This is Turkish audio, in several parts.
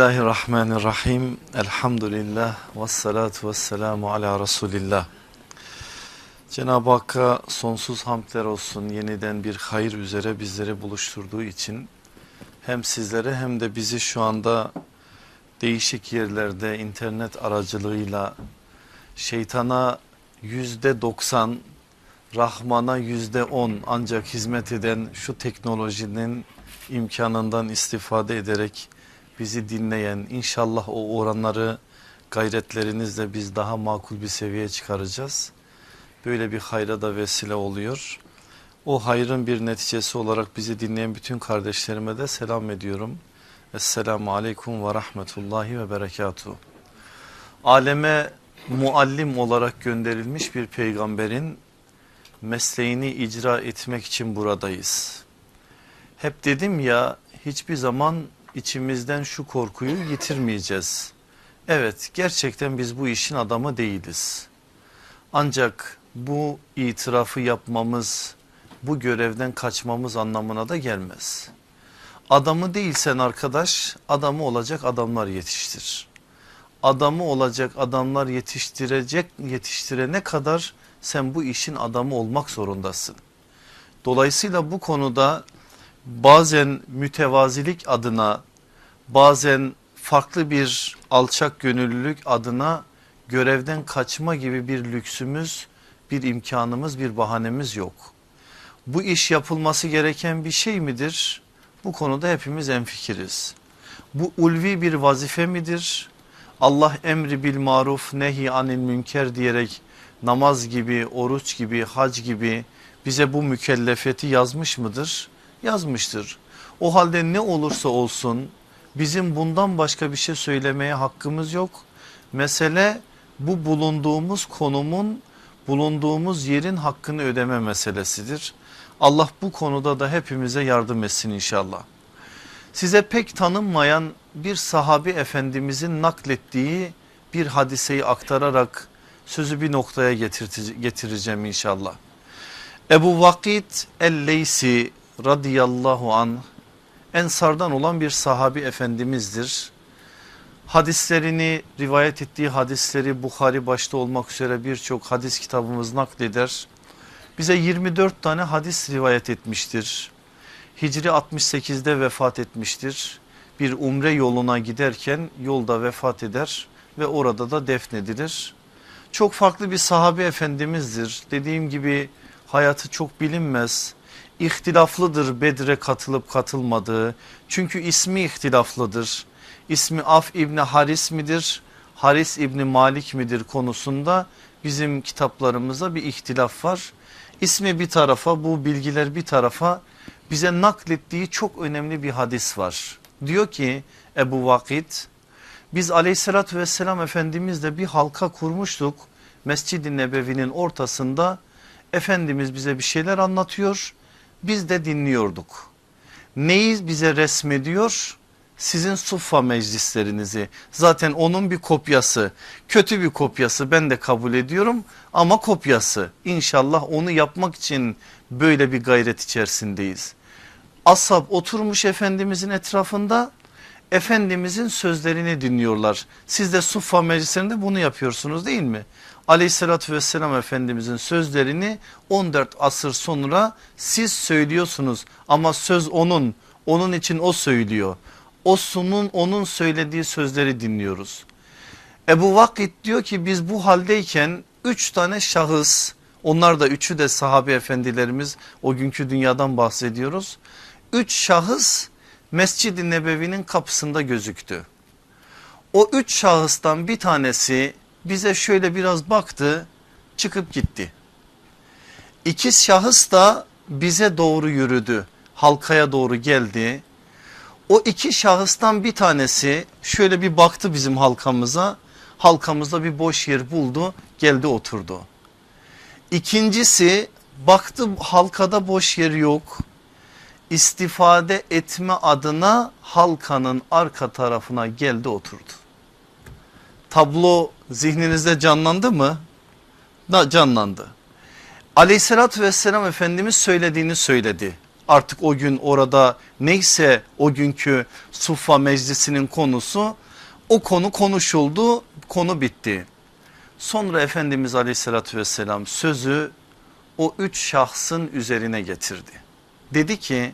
Bismillahirrahmanirrahim. Elhamdülillah. Ve salatu ve selamu ala Resulillah. Cenab-ı Hakk'a sonsuz hamdler olsun yeniden bir hayır üzere bizleri buluşturduğu için hem sizlere hem de bizi şu anda değişik yerlerde internet aracılığıyla şeytana yüzde doksan Rahman'a yüzde on ancak hizmet eden şu teknolojinin imkanından istifade ederek bizi dinleyen inşallah o oranları gayretlerinizle biz daha makul bir seviyeye çıkaracağız. Böyle bir hayra da vesile oluyor. O hayrın bir neticesi olarak bizi dinleyen bütün kardeşlerime de selam ediyorum. Esselamu Aleyküm ve Rahmetullahi ve Berekatuhu. Aleme muallim olarak gönderilmiş bir peygamberin mesleğini icra etmek için buradayız. Hep dedim ya hiçbir zaman içimizden şu korkuyu yitirmeyeceğiz. Evet gerçekten biz bu işin adamı değiliz. Ancak bu itirafı yapmamız bu görevden kaçmamız anlamına da gelmez. Adamı değilsen arkadaş adamı olacak adamlar yetiştir. Adamı olacak adamlar yetiştirecek yetiştirene kadar sen bu işin adamı olmak zorundasın. Dolayısıyla bu konuda bazen mütevazilik adına bazen farklı bir alçak gönüllülük adına görevden kaçma gibi bir lüksümüz bir imkanımız bir bahanemiz yok. Bu iş yapılması gereken bir şey midir? Bu konuda hepimiz enfikiriz. Bu ulvi bir vazife midir? Allah emri bil maruf nehi anil münker diyerek namaz gibi, oruç gibi, hac gibi bize bu mükellefiyeti yazmış mıdır? Yazmıştır. O halde ne olursa olsun bizim bundan başka bir şey söylemeye hakkımız yok. Mesele bu bulunduğumuz konumun bulunduğumuz yerin hakkını ödeme meselesidir. Allah bu konuda da hepimize yardım etsin inşallah. Size pek tanınmayan bir sahabi efendimizin naklettiği bir hadiseyi aktararak sözü bir noktaya getireceğim inşallah. Ebu Vakit el-Leysi radıyallahu an Ensardan olan bir sahabi efendimizdir. Hadislerini rivayet ettiği hadisleri Bukhari başta olmak üzere birçok hadis kitabımız nakleder. Bize 24 tane hadis rivayet etmiştir. Hicri 68'de vefat etmiştir. Bir umre yoluna giderken yolda vefat eder ve orada da defnedilir. Çok farklı bir sahabe efendimizdir. Dediğim gibi hayatı çok bilinmez. İhtilaflıdır Bedre katılıp katılmadığı. Çünkü ismi ihtilaflıdır. İsmi Af İbni Haris midir? Haris İbni Malik midir konusunda bizim kitaplarımızda bir ihtilaf var. İsmi bir tarafa bu bilgiler bir tarafa bize naklettiği çok önemli bir hadis var. Diyor ki Ebu Vakit biz aleyhissalatü vesselam efendimizle bir halka kurmuştuk. Mescid-i Nebevi'nin ortasında Efendimiz bize bir şeyler anlatıyor. Biz de dinliyorduk. Neyi bize resmediyor? Sizin suffa meclislerinizi zaten onun bir kopyası kötü bir kopyası ben de kabul ediyorum ama kopyası İnşallah onu yapmak için böyle bir gayret içerisindeyiz. Ashab oturmuş Efendimizin etrafında Efendimizin sözlerini dinliyorlar. Siz de Suffa meclislerinde bunu yapıyorsunuz değil mi? Aleyhissalatü vesselam Efendimizin sözlerini 14 asır sonra siz söylüyorsunuz ama söz onun onun için o söylüyor. O sunun onun söylediği sözleri dinliyoruz. Ebu Vakit diyor ki biz bu haldeyken üç tane şahıs onlar da üçü de sahabe efendilerimiz o günkü dünyadan bahsediyoruz. Üç şahıs Mescid-i Nebevi'nin kapısında gözüktü. O üç şahıstan bir tanesi bize şöyle biraz baktı çıkıp gitti. İki şahıs da bize doğru yürüdü halkaya doğru geldi. O iki şahıstan bir tanesi şöyle bir baktı bizim halkamıza halkamızda bir boş yer buldu geldi oturdu. İkincisi baktı halkada boş yer yok istifade etme adına halkanın arka tarafına geldi oturdu. Tablo zihninizde canlandı mı? Da canlandı. Aleyhissalatü vesselam Efendimiz söylediğini söyledi. Artık o gün orada neyse o günkü Suffa meclisinin konusu o konu konuşuldu konu bitti. Sonra Efendimiz aleyhissalatü vesselam sözü o üç şahsın üzerine getirdi. Dedi ki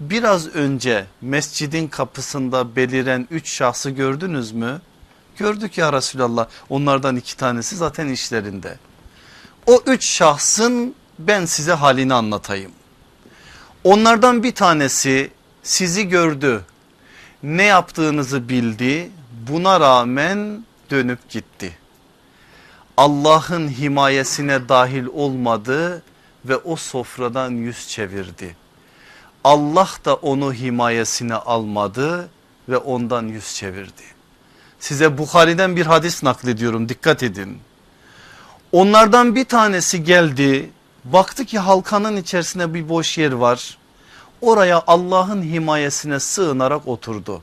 biraz önce mescidin kapısında beliren üç şahsı gördünüz mü? Gördük ya Resulallah onlardan iki tanesi zaten işlerinde. O üç şahsın ben size halini anlatayım. Onlardan bir tanesi sizi gördü ne yaptığınızı bildi buna rağmen dönüp gitti. Allah'ın himayesine dahil olmadı ve o sofradan yüz çevirdi. Allah da onu himayesine almadı ve ondan yüz çevirdi. Size Bukhari'den bir hadis naklediyorum dikkat edin. Onlardan bir tanesi geldi baktı ki halkanın içerisinde bir boş yer var. Oraya Allah'ın himayesine sığınarak oturdu.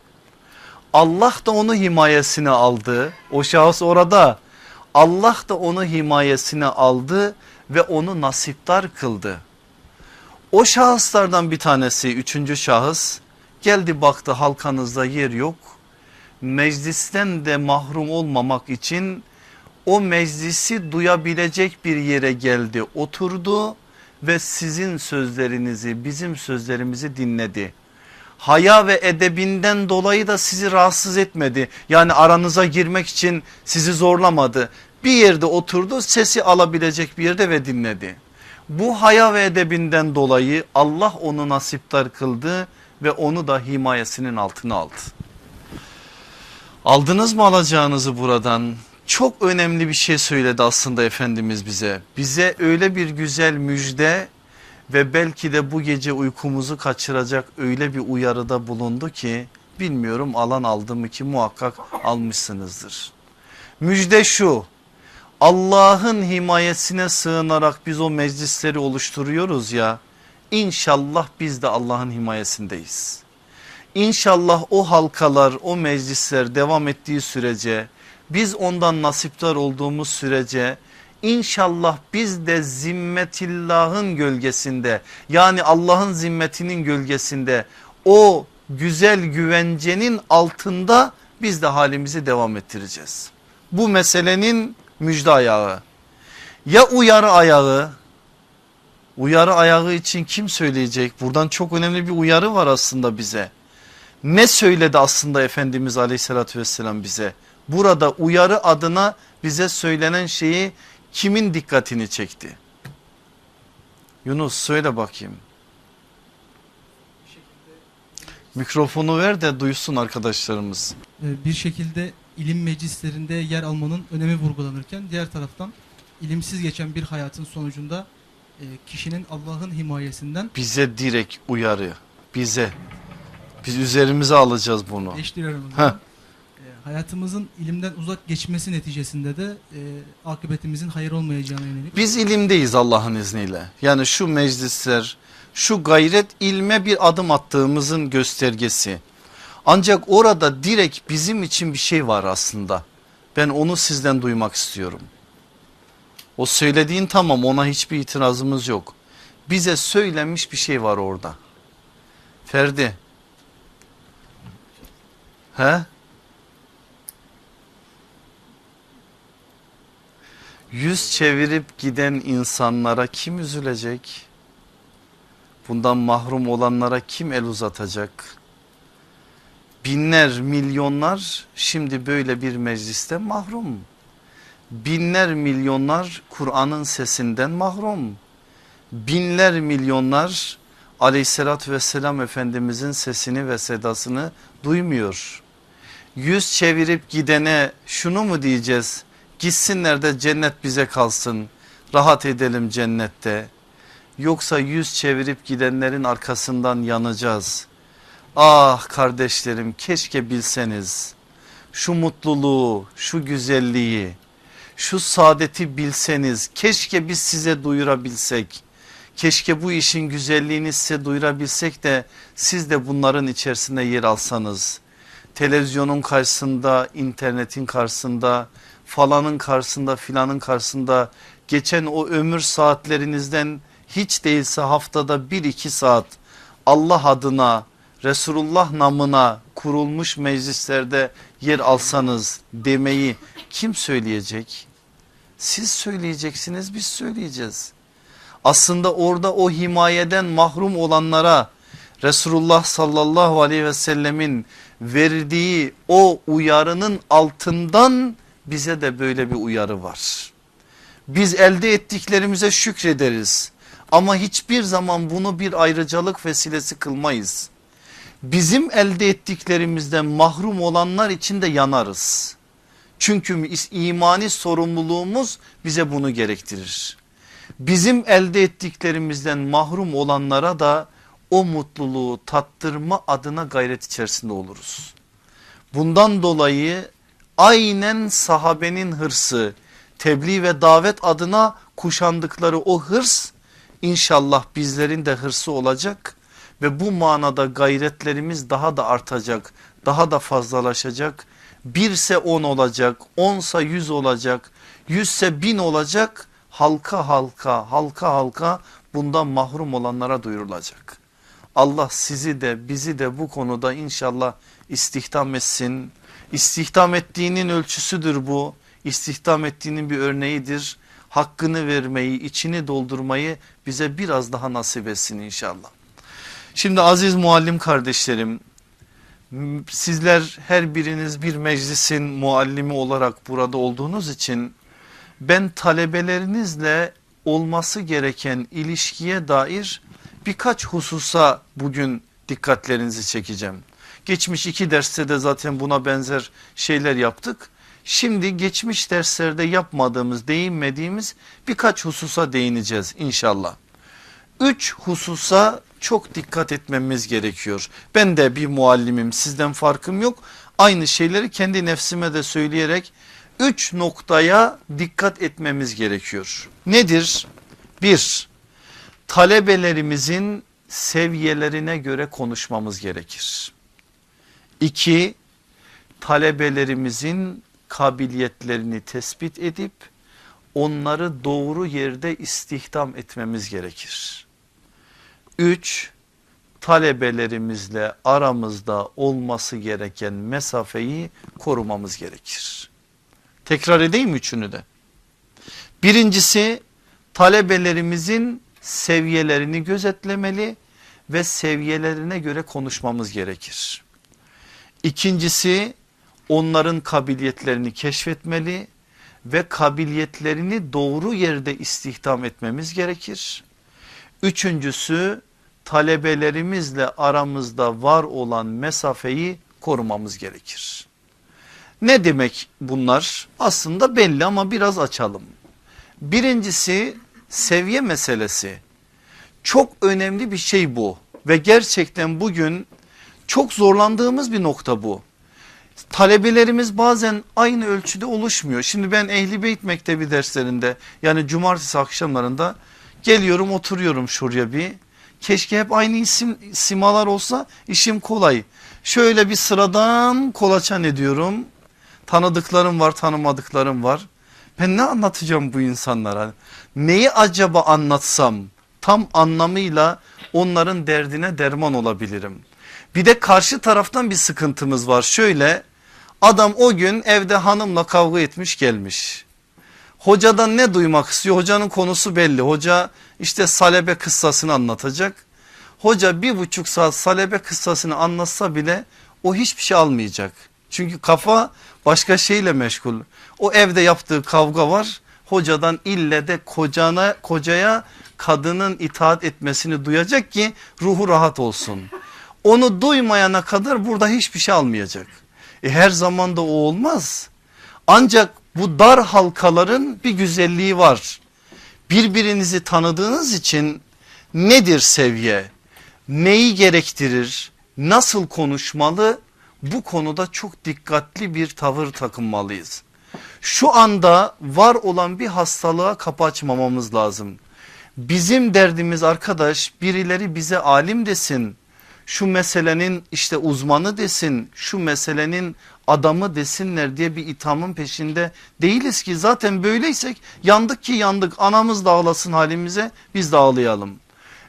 Allah da onu himayesine aldı. O şahıs orada. Allah da onu himayesine aldı ve onu nasiptar kıldı. O şahıslardan bir tanesi üçüncü şahıs geldi baktı halkanızda yer yok. Meclisten de mahrum olmamak için o meclisi duyabilecek bir yere geldi oturdu ve sizin sözlerinizi bizim sözlerimizi dinledi. Haya ve edebinden dolayı da sizi rahatsız etmedi. Yani aranıza girmek için sizi zorlamadı. Bir yerde oturdu sesi alabilecek bir yerde ve dinledi. Bu haya ve edebinden dolayı Allah onu nasiptar kıldı ve onu da himayesinin altına aldı. Aldınız mı alacağınızı buradan? Çok önemli bir şey söyledi aslında Efendimiz bize. Bize öyle bir güzel müjde ve belki de bu gece uykumuzu kaçıracak öyle bir uyarıda bulundu ki bilmiyorum alan aldı mı ki muhakkak almışsınızdır. Müjde şu Allah'ın himayesine sığınarak biz o meclisleri oluşturuyoruz ya inşallah biz de Allah'ın himayesindeyiz. İnşallah o halkalar o meclisler devam ettiği sürece biz ondan nasiptar olduğumuz sürece İnşallah biz de zimmetillahın gölgesinde yani Allah'ın zimmetinin gölgesinde o güzel güvencenin altında biz de halimizi devam ettireceğiz. Bu meselenin müjde ayağı. Ya uyarı ayağı uyarı ayağı için kim söyleyecek? Buradan çok önemli bir uyarı var aslında bize. Ne söyledi aslında Efendimiz aleyhissalatü vesselam bize? Burada uyarı adına bize söylenen şeyi kimin dikkatini çekti? Yunus söyle bakayım. Mikrofonu ver de duysun arkadaşlarımız. Ee, bir şekilde ilim meclislerinde yer almanın önemi vurgulanırken diğer taraftan ilimsiz geçen bir hayatın sonucunda e, kişinin Allah'ın himayesinden Bize direkt uyarı bize. Biz üzerimize alacağız bunu. eşliyorum. Heh. E, hayatımızın ilimden uzak geçmesi neticesinde de e, akıbetimizin hayır olmayacağına yönelik. Biz ilimdeyiz Allah'ın izniyle. Yani şu meclisler şu gayret ilme bir adım attığımızın göstergesi. Ancak orada direkt bizim için bir şey var aslında. Ben onu sizden duymak istiyorum. O söylediğin tamam ona hiçbir itirazımız yok. Bize söylenmiş bir şey var orada. Ferdi. He? Yüz çevirip giden insanlara kim üzülecek? Bundan mahrum olanlara kim el uzatacak? Binler milyonlar şimdi böyle bir mecliste mahrum. Binler milyonlar Kur'an'ın sesinden mahrum. Binler milyonlar aleyhissalatü vesselam efendimizin sesini ve sedasını duymuyor. Yüz çevirip gidene şunu mu diyeceğiz? Gitsinler de cennet bize kalsın. Rahat edelim cennette. Yoksa yüz çevirip gidenlerin arkasından yanacağız. Ah kardeşlerim keşke bilseniz şu mutluluğu, şu güzelliği, şu saadeti bilseniz keşke biz size duyurabilsek. Keşke bu işin güzelliğini size duyurabilsek de siz de bunların içerisinde yer alsanız. Televizyonun karşısında, internetin karşısında, falanın karşısında, filanın karşısında geçen o ömür saatlerinizden hiç değilse haftada bir iki saat Allah adına Resulullah namına kurulmuş meclislerde yer alsanız demeyi kim söyleyecek? Siz söyleyeceksiniz biz söyleyeceğiz. Aslında orada o himayeden mahrum olanlara Resulullah sallallahu aleyhi ve sellemin verdiği o uyarının altından bize de böyle bir uyarı var. Biz elde ettiklerimize şükrederiz ama hiçbir zaman bunu bir ayrıcalık vesilesi kılmayız. Bizim elde ettiklerimizden mahrum olanlar için de yanarız. Çünkü imani sorumluluğumuz bize bunu gerektirir. Bizim elde ettiklerimizden mahrum olanlara da o mutluluğu tattırma adına gayret içerisinde oluruz. Bundan dolayı aynen sahabenin hırsı tebliğ ve davet adına kuşandıkları o hırs inşallah bizlerin de hırsı olacak ve bu manada gayretlerimiz daha da artacak daha da fazlalaşacak birse on olacak onsa yüz olacak yüzse bin olacak halka halka halka halka bundan mahrum olanlara duyurulacak. Allah sizi de bizi de bu konuda inşallah istihdam etsin. İstihdam ettiğinin ölçüsüdür bu. İstihdam ettiğinin bir örneğidir. Hakkını vermeyi, içini doldurmayı bize biraz daha nasip etsin inşallah. Şimdi aziz muallim kardeşlerim, sizler her biriniz bir meclisin muallimi olarak burada olduğunuz için ben talebelerinizle olması gereken ilişkiye dair birkaç hususa bugün dikkatlerinizi çekeceğim. Geçmiş iki derste de zaten buna benzer şeyler yaptık. Şimdi geçmiş derslerde yapmadığımız değinmediğimiz birkaç hususa değineceğiz inşallah. Üç hususa çok dikkat etmemiz gerekiyor. Ben de bir muallimim sizden farkım yok. Aynı şeyleri kendi nefsime de söyleyerek üç noktaya dikkat etmemiz gerekiyor. Nedir? Bir, talebelerimizin seviyelerine göre konuşmamız gerekir. İki, talebelerimizin kabiliyetlerini tespit edip onları doğru yerde istihdam etmemiz gerekir. Üç, talebelerimizle aramızda olması gereken mesafeyi korumamız gerekir. Tekrar edeyim üçünü de. Birincisi talebelerimizin seviyelerini gözetlemeli ve seviyelerine göre konuşmamız gerekir. İkincisi onların kabiliyetlerini keşfetmeli ve kabiliyetlerini doğru yerde istihdam etmemiz gerekir. Üçüncüsü talebelerimizle aramızda var olan mesafeyi korumamız gerekir. Ne demek bunlar? Aslında belli ama biraz açalım. Birincisi seviye meselesi. Çok önemli bir şey bu ve gerçekten bugün çok zorlandığımız bir nokta bu. Talebelerimiz bazen aynı ölçüde oluşmuyor. Şimdi ben Ehli Beyt Mektebi derslerinde yani cumartesi akşamlarında geliyorum oturuyorum şuraya bir. Keşke hep aynı isim simalar olsa işim kolay. Şöyle bir sıradan kolaçan ediyorum. Tanıdıklarım var tanımadıklarım var. Ben ne anlatacağım bu insanlara? Neyi acaba anlatsam tam anlamıyla onların derdine derman olabilirim. Bir de karşı taraftan bir sıkıntımız var. Şöyle adam o gün evde hanımla kavga etmiş gelmiş. Hocadan ne duymak istiyor? Hocanın konusu belli. Hoca işte salebe kıssasını anlatacak. Hoca bir buçuk saat salebe kıssasını anlatsa bile o hiçbir şey almayacak. Çünkü kafa başka şeyle meşgul. O evde yaptığı kavga var. Hocadan ille de kocana, kocaya kadının itaat etmesini duyacak ki ruhu rahat olsun. Onu duymayana kadar burada hiçbir şey almayacak. E her zaman da o olmaz. Ancak bu dar halkaların bir güzelliği var. Birbirinizi tanıdığınız için nedir seviye? Neyi gerektirir? Nasıl konuşmalı? Bu konuda çok dikkatli bir tavır takınmalıyız. Şu anda var olan bir hastalığa kapı açmamamız lazım. Bizim derdimiz arkadaş birileri bize alim desin. Şu meselenin işte uzmanı desin. Şu meselenin adamı desinler diye bir ithamın peşinde değiliz ki. Zaten böyleysek yandık ki yandık. Anamız da ağlasın halimize biz de ağlayalım.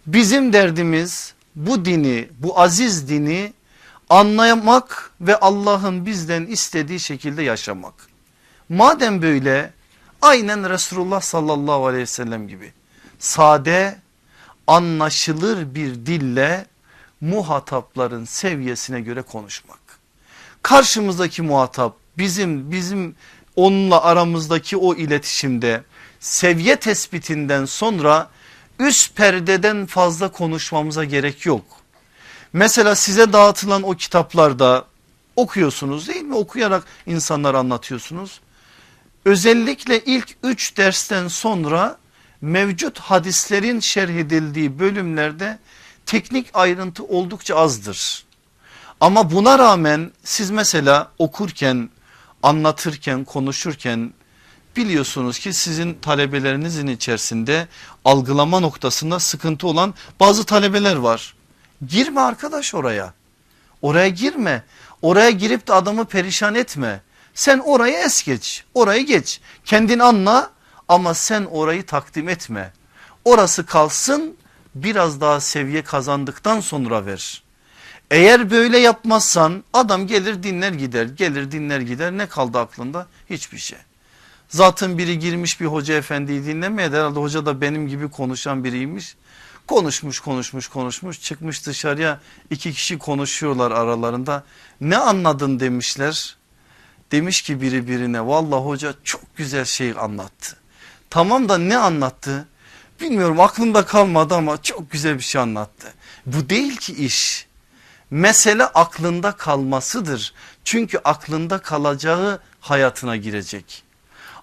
Bizim derdimiz bu dini bu aziz dini anlamak ve Allah'ın bizden istediği şekilde yaşamak. Madem böyle aynen Resulullah sallallahu aleyhi ve sellem gibi sade anlaşılır bir dille muhatapların seviyesine göre konuşmak. Karşımızdaki muhatap bizim bizim onunla aramızdaki o iletişimde seviye tespitinden sonra üst perdeden fazla konuşmamıza gerek yok. Mesela size dağıtılan o kitaplarda okuyorsunuz değil mi? Okuyarak insanlara anlatıyorsunuz. Özellikle ilk üç dersten sonra mevcut hadislerin şerh edildiği bölümlerde teknik ayrıntı oldukça azdır. Ama buna rağmen siz mesela okurken, anlatırken, konuşurken biliyorsunuz ki sizin talebelerinizin içerisinde algılama noktasında sıkıntı olan bazı talebeler var. Girme arkadaş oraya. Oraya girme. Oraya girip de adamı perişan etme. Sen orayı es geç. Orayı geç. Kendin anla ama sen orayı takdim etme. Orası kalsın biraz daha seviye kazandıktan sonra ver. Eğer böyle yapmazsan adam gelir dinler gider gelir dinler gider ne kaldı aklında hiçbir şey. Zaten biri girmiş bir hoca efendiyi dinlemeye herhalde hoca da benim gibi konuşan biriymiş. Konuşmuş konuşmuş konuşmuş çıkmış dışarıya iki kişi konuşuyorlar aralarında. Ne anladın demişler. Demiş ki biri birine vallahi hoca çok güzel şey anlattı. Tamam da ne anlattı? Bilmiyorum aklımda kalmadı ama çok güzel bir şey anlattı. Bu değil ki iş. Mesele aklında kalmasıdır. Çünkü aklında kalacağı hayatına girecek.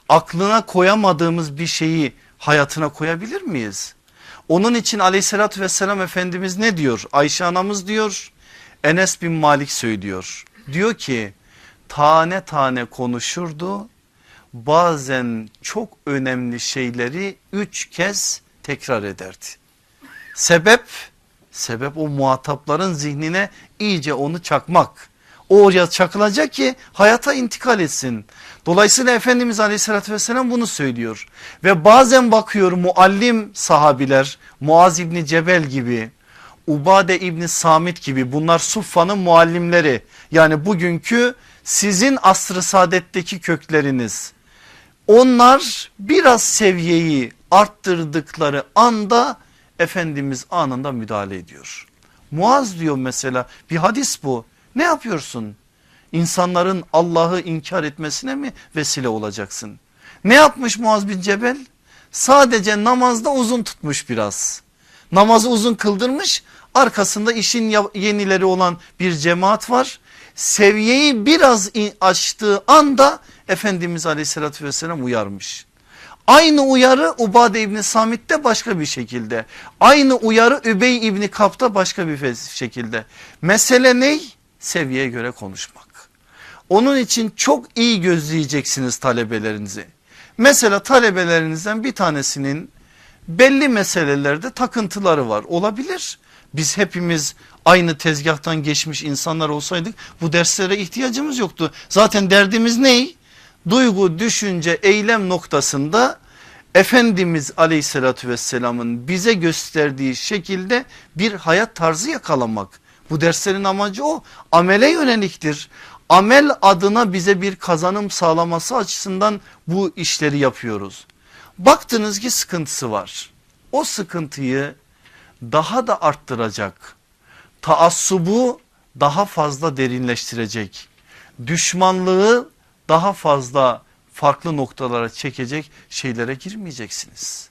Aklına koyamadığımız bir şeyi hayatına koyabilir miyiz? Onun için aleyhissalatü vesselam Efendimiz ne diyor? Ayşe anamız diyor Enes bin Malik söylüyor. Diyor ki tane tane konuşurdu bazen çok önemli şeyleri üç kez tekrar ederdi. Sebep sebep o muhatapların zihnine iyice onu çakmak. O oraya çakılacak ki hayata intikal etsin. Dolayısıyla Efendimiz aleyhissalatü vesselam bunu söylüyor. Ve bazen bakıyor muallim sahabiler Muaz İbni Cebel gibi Ubade İbni Samit gibi bunlar Suffa'nın muallimleri. Yani bugünkü sizin asrı saadetteki kökleriniz. Onlar biraz seviyeyi arttırdıkları anda Efendimiz anında müdahale ediyor. Muaz diyor mesela bir hadis bu. Ne yapıyorsun? İnsanların Allah'ı inkar etmesine mi vesile olacaksın? Ne yapmış Muaz bin Cebel? Sadece namazda uzun tutmuş biraz. Namazı uzun kıldırmış arkasında işin yenileri olan bir cemaat var. Seviyeyi biraz açtığı anda Efendimiz aleyhissalatü vesselam uyarmış. Aynı uyarı Ubade İbni Samit'te başka bir şekilde. Aynı uyarı Übey İbni Kap'ta başka bir şekilde. Mesele ney? Seviyeye göre konuşmak. Onun için çok iyi gözleyeceksiniz talebelerinizi. Mesela talebelerinizden bir tanesinin belli meselelerde takıntıları var olabilir. Biz hepimiz aynı tezgahtan geçmiş insanlar olsaydık bu derslere ihtiyacımız yoktu. Zaten derdimiz ney? Duygu, düşünce, eylem noktasında Efendimiz aleyhissalatü vesselamın bize gösterdiği şekilde bir hayat tarzı yakalamak. Bu derslerin amacı o amele yöneliktir. Amel adına bize bir kazanım sağlaması açısından bu işleri yapıyoruz. Baktınız ki sıkıntısı var. O sıkıntıyı daha da arttıracak. Taassubu daha fazla derinleştirecek. Düşmanlığı daha fazla farklı noktalara çekecek şeylere girmeyeceksiniz.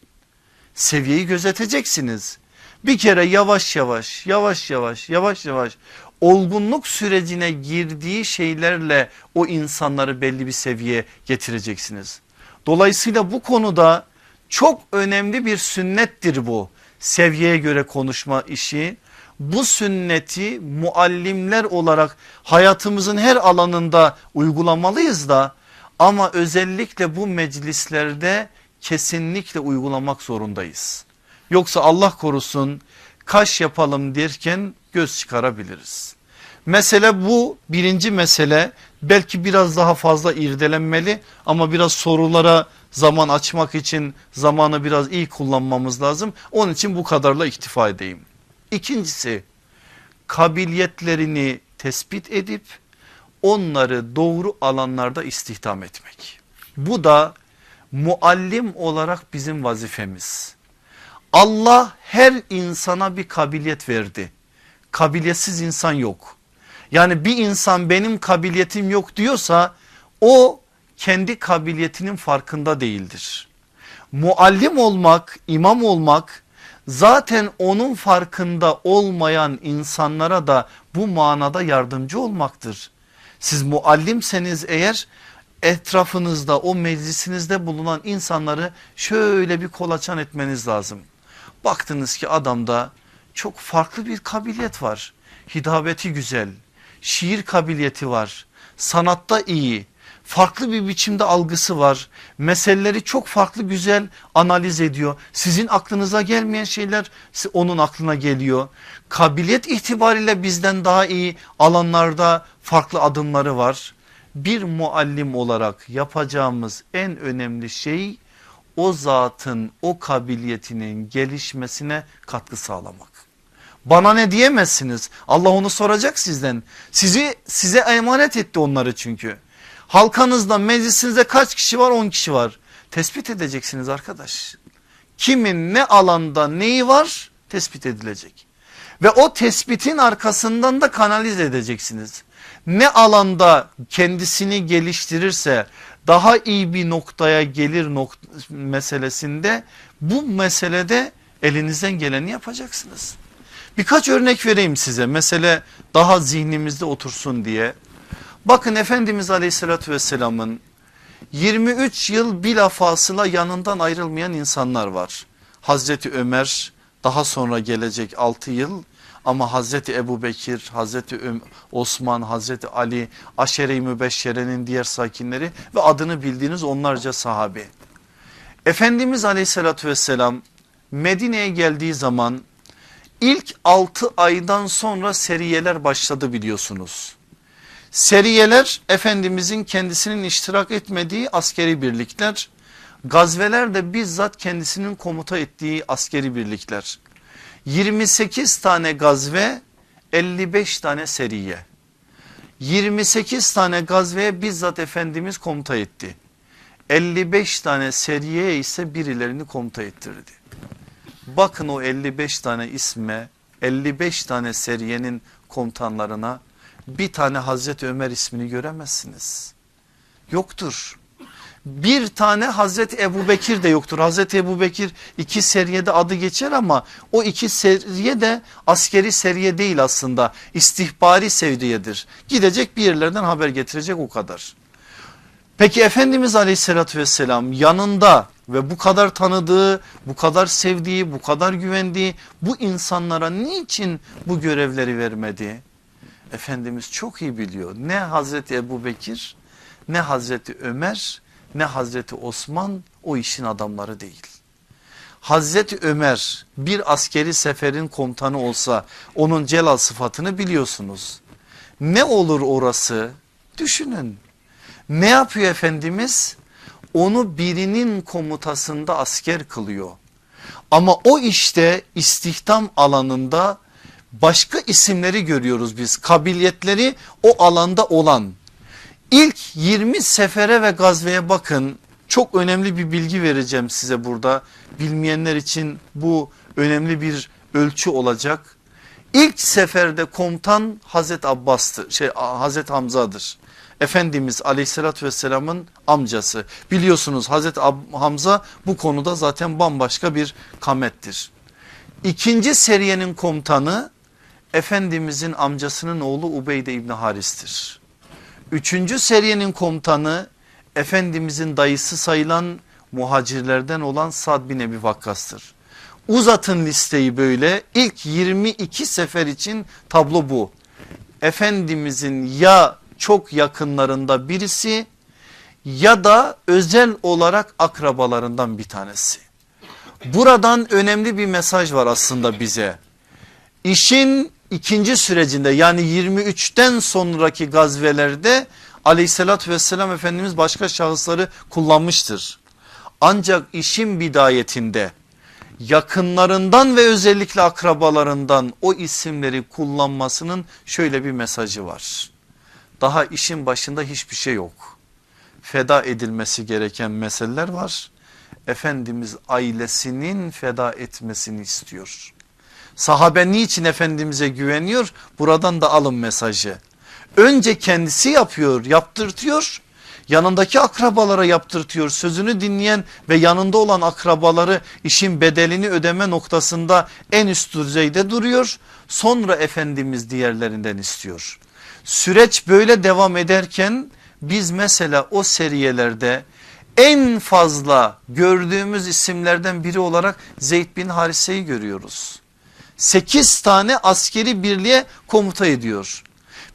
Seviyeyi gözeteceksiniz. Bir kere yavaş yavaş yavaş yavaş yavaş yavaş olgunluk sürecine girdiği şeylerle o insanları belli bir seviyeye getireceksiniz. Dolayısıyla bu konuda çok önemli bir sünnettir bu seviyeye göre konuşma işi. Bu sünneti muallimler olarak hayatımızın her alanında uygulamalıyız da ama özellikle bu meclislerde kesinlikle uygulamak zorundayız. Yoksa Allah korusun kaş yapalım derken göz çıkarabiliriz. Mesele bu birinci mesele belki biraz daha fazla irdelenmeli ama biraz sorulara zaman açmak için zamanı biraz iyi kullanmamız lazım. Onun için bu kadarla iktifa edeyim. İkincisi kabiliyetlerini tespit edip onları doğru alanlarda istihdam etmek. Bu da muallim olarak bizim vazifemiz. Allah her insana bir kabiliyet verdi. Kabiliyetsiz insan yok. Yani bir insan benim kabiliyetim yok diyorsa o kendi kabiliyetinin farkında değildir. Muallim olmak, imam olmak zaten onun farkında olmayan insanlara da bu manada yardımcı olmaktır. Siz muallimseniz eğer etrafınızda o meclisinizde bulunan insanları şöyle bir kolaçan etmeniz lazım. Baktınız ki adamda çok farklı bir kabiliyet var. Hidabeti güzel, şiir kabiliyeti var, sanatta iyi, farklı bir biçimde algısı var. Meseleleri çok farklı güzel analiz ediyor. Sizin aklınıza gelmeyen şeyler onun aklına geliyor. Kabiliyet itibariyle bizden daha iyi alanlarda farklı adımları var. Bir muallim olarak yapacağımız en önemli şey o zatın o kabiliyetinin gelişmesine katkı sağlamak. Bana ne diyemezsiniz Allah onu soracak sizden sizi size emanet etti onları çünkü. Halkanızda meclisinizde kaç kişi var 10 kişi var tespit edeceksiniz arkadaş. Kimin ne alanda neyi var tespit edilecek. Ve o tespitin arkasından da kanalize edeceksiniz. Ne alanda kendisini geliştirirse daha iyi bir noktaya gelir nok meselesinde bu meselede elinizden geleni yapacaksınız. Birkaç örnek vereyim size mesele daha zihnimizde otursun diye. Bakın Efendimiz Aleyhisselatü Vesselam'ın 23 yıl bilafasıla yanından ayrılmayan insanlar var. Hazreti Ömer daha sonra gelecek 6 yıl ama Hazreti Ebu Bekir, Hazreti Osman, Hazreti Ali, Aşere-i Mübeşşere'nin diğer sakinleri ve adını bildiğiniz onlarca sahabi. Efendimiz aleyhissalatü vesselam Medine'ye geldiği zaman ilk 6 aydan sonra seriyeler başladı biliyorsunuz. Seriyeler Efendimizin kendisinin iştirak etmediği askeri birlikler, gazveler de bizzat kendisinin komuta ettiği askeri birlikler. 28 tane gazve 55 tane seriye. 28 tane gazveye bizzat Efendimiz komuta etti. 55 tane seriye ise birilerini komuta ettirdi. Bakın o 55 tane isme 55 tane seriyenin komutanlarına bir tane Hazreti Ömer ismini göremezsiniz. Yoktur. Bir tane Hazreti Ebu Bekir de yoktur. Hazreti Ebu Bekir iki seriyede adı geçer ama o iki seriye de askeri seriye değil aslında. İstihbari sevdiyedir. Gidecek bir yerlerden haber getirecek o kadar. Peki Efendimiz aleyhissalatü vesselam yanında ve bu kadar tanıdığı, bu kadar sevdiği, bu kadar güvendiği bu insanlara niçin bu görevleri vermedi? Efendimiz çok iyi biliyor. Ne Hazreti Ebu Bekir ne Hazreti Ömer ne Hazreti Osman o işin adamları değil. Hazreti Ömer bir askeri seferin komutanı olsa onun celal sıfatını biliyorsunuz. Ne olur orası düşünün. Ne yapıyor Efendimiz? Onu birinin komutasında asker kılıyor. Ama o işte istihdam alanında başka isimleri görüyoruz biz. Kabiliyetleri o alanda olan İlk 20 sefere ve gazveye bakın çok önemli bir bilgi vereceğim size burada. Bilmeyenler için bu önemli bir ölçü olacak. İlk seferde komutan Hazret Abbas'tır, şey Hazret Hamza'dır. Efendimiz aleyhissalatü vesselamın amcası. Biliyorsunuz Hazret Hamza bu konuda zaten bambaşka bir kamettir. İkinci seriyenin komutanı Efendimizin amcasının oğlu Ubeyde İbni Haris'tir. Üçüncü seriyenin komutanı Efendimizin dayısı sayılan muhacirlerden olan Sad bin Ebi Vakkas'tır. Uzatın listeyi böyle ilk 22 sefer için tablo bu. Efendimizin ya çok yakınlarında birisi ya da özel olarak akrabalarından bir tanesi. Buradan önemli bir mesaj var aslında bize. İşin ikinci sürecinde yani 23'ten sonraki gazvelerde aleyhissalatü vesselam Efendimiz başka şahısları kullanmıştır. Ancak işin bidayetinde yakınlarından ve özellikle akrabalarından o isimleri kullanmasının şöyle bir mesajı var. Daha işin başında hiçbir şey yok. Feda edilmesi gereken meseleler var. Efendimiz ailesinin feda etmesini istiyor. Sahabe niçin Efendimiz'e güveniyor? Buradan da alın mesajı. Önce kendisi yapıyor, yaptırtıyor. Yanındaki akrabalara yaptırtıyor. Sözünü dinleyen ve yanında olan akrabaları işin bedelini ödeme noktasında en üst düzeyde duruyor. Sonra Efendimiz diğerlerinden istiyor. Süreç böyle devam ederken biz mesela o seriyelerde en fazla gördüğümüz isimlerden biri olarak Zeyd bin Harise'yi görüyoruz. 8 tane askeri birliğe komuta ediyor.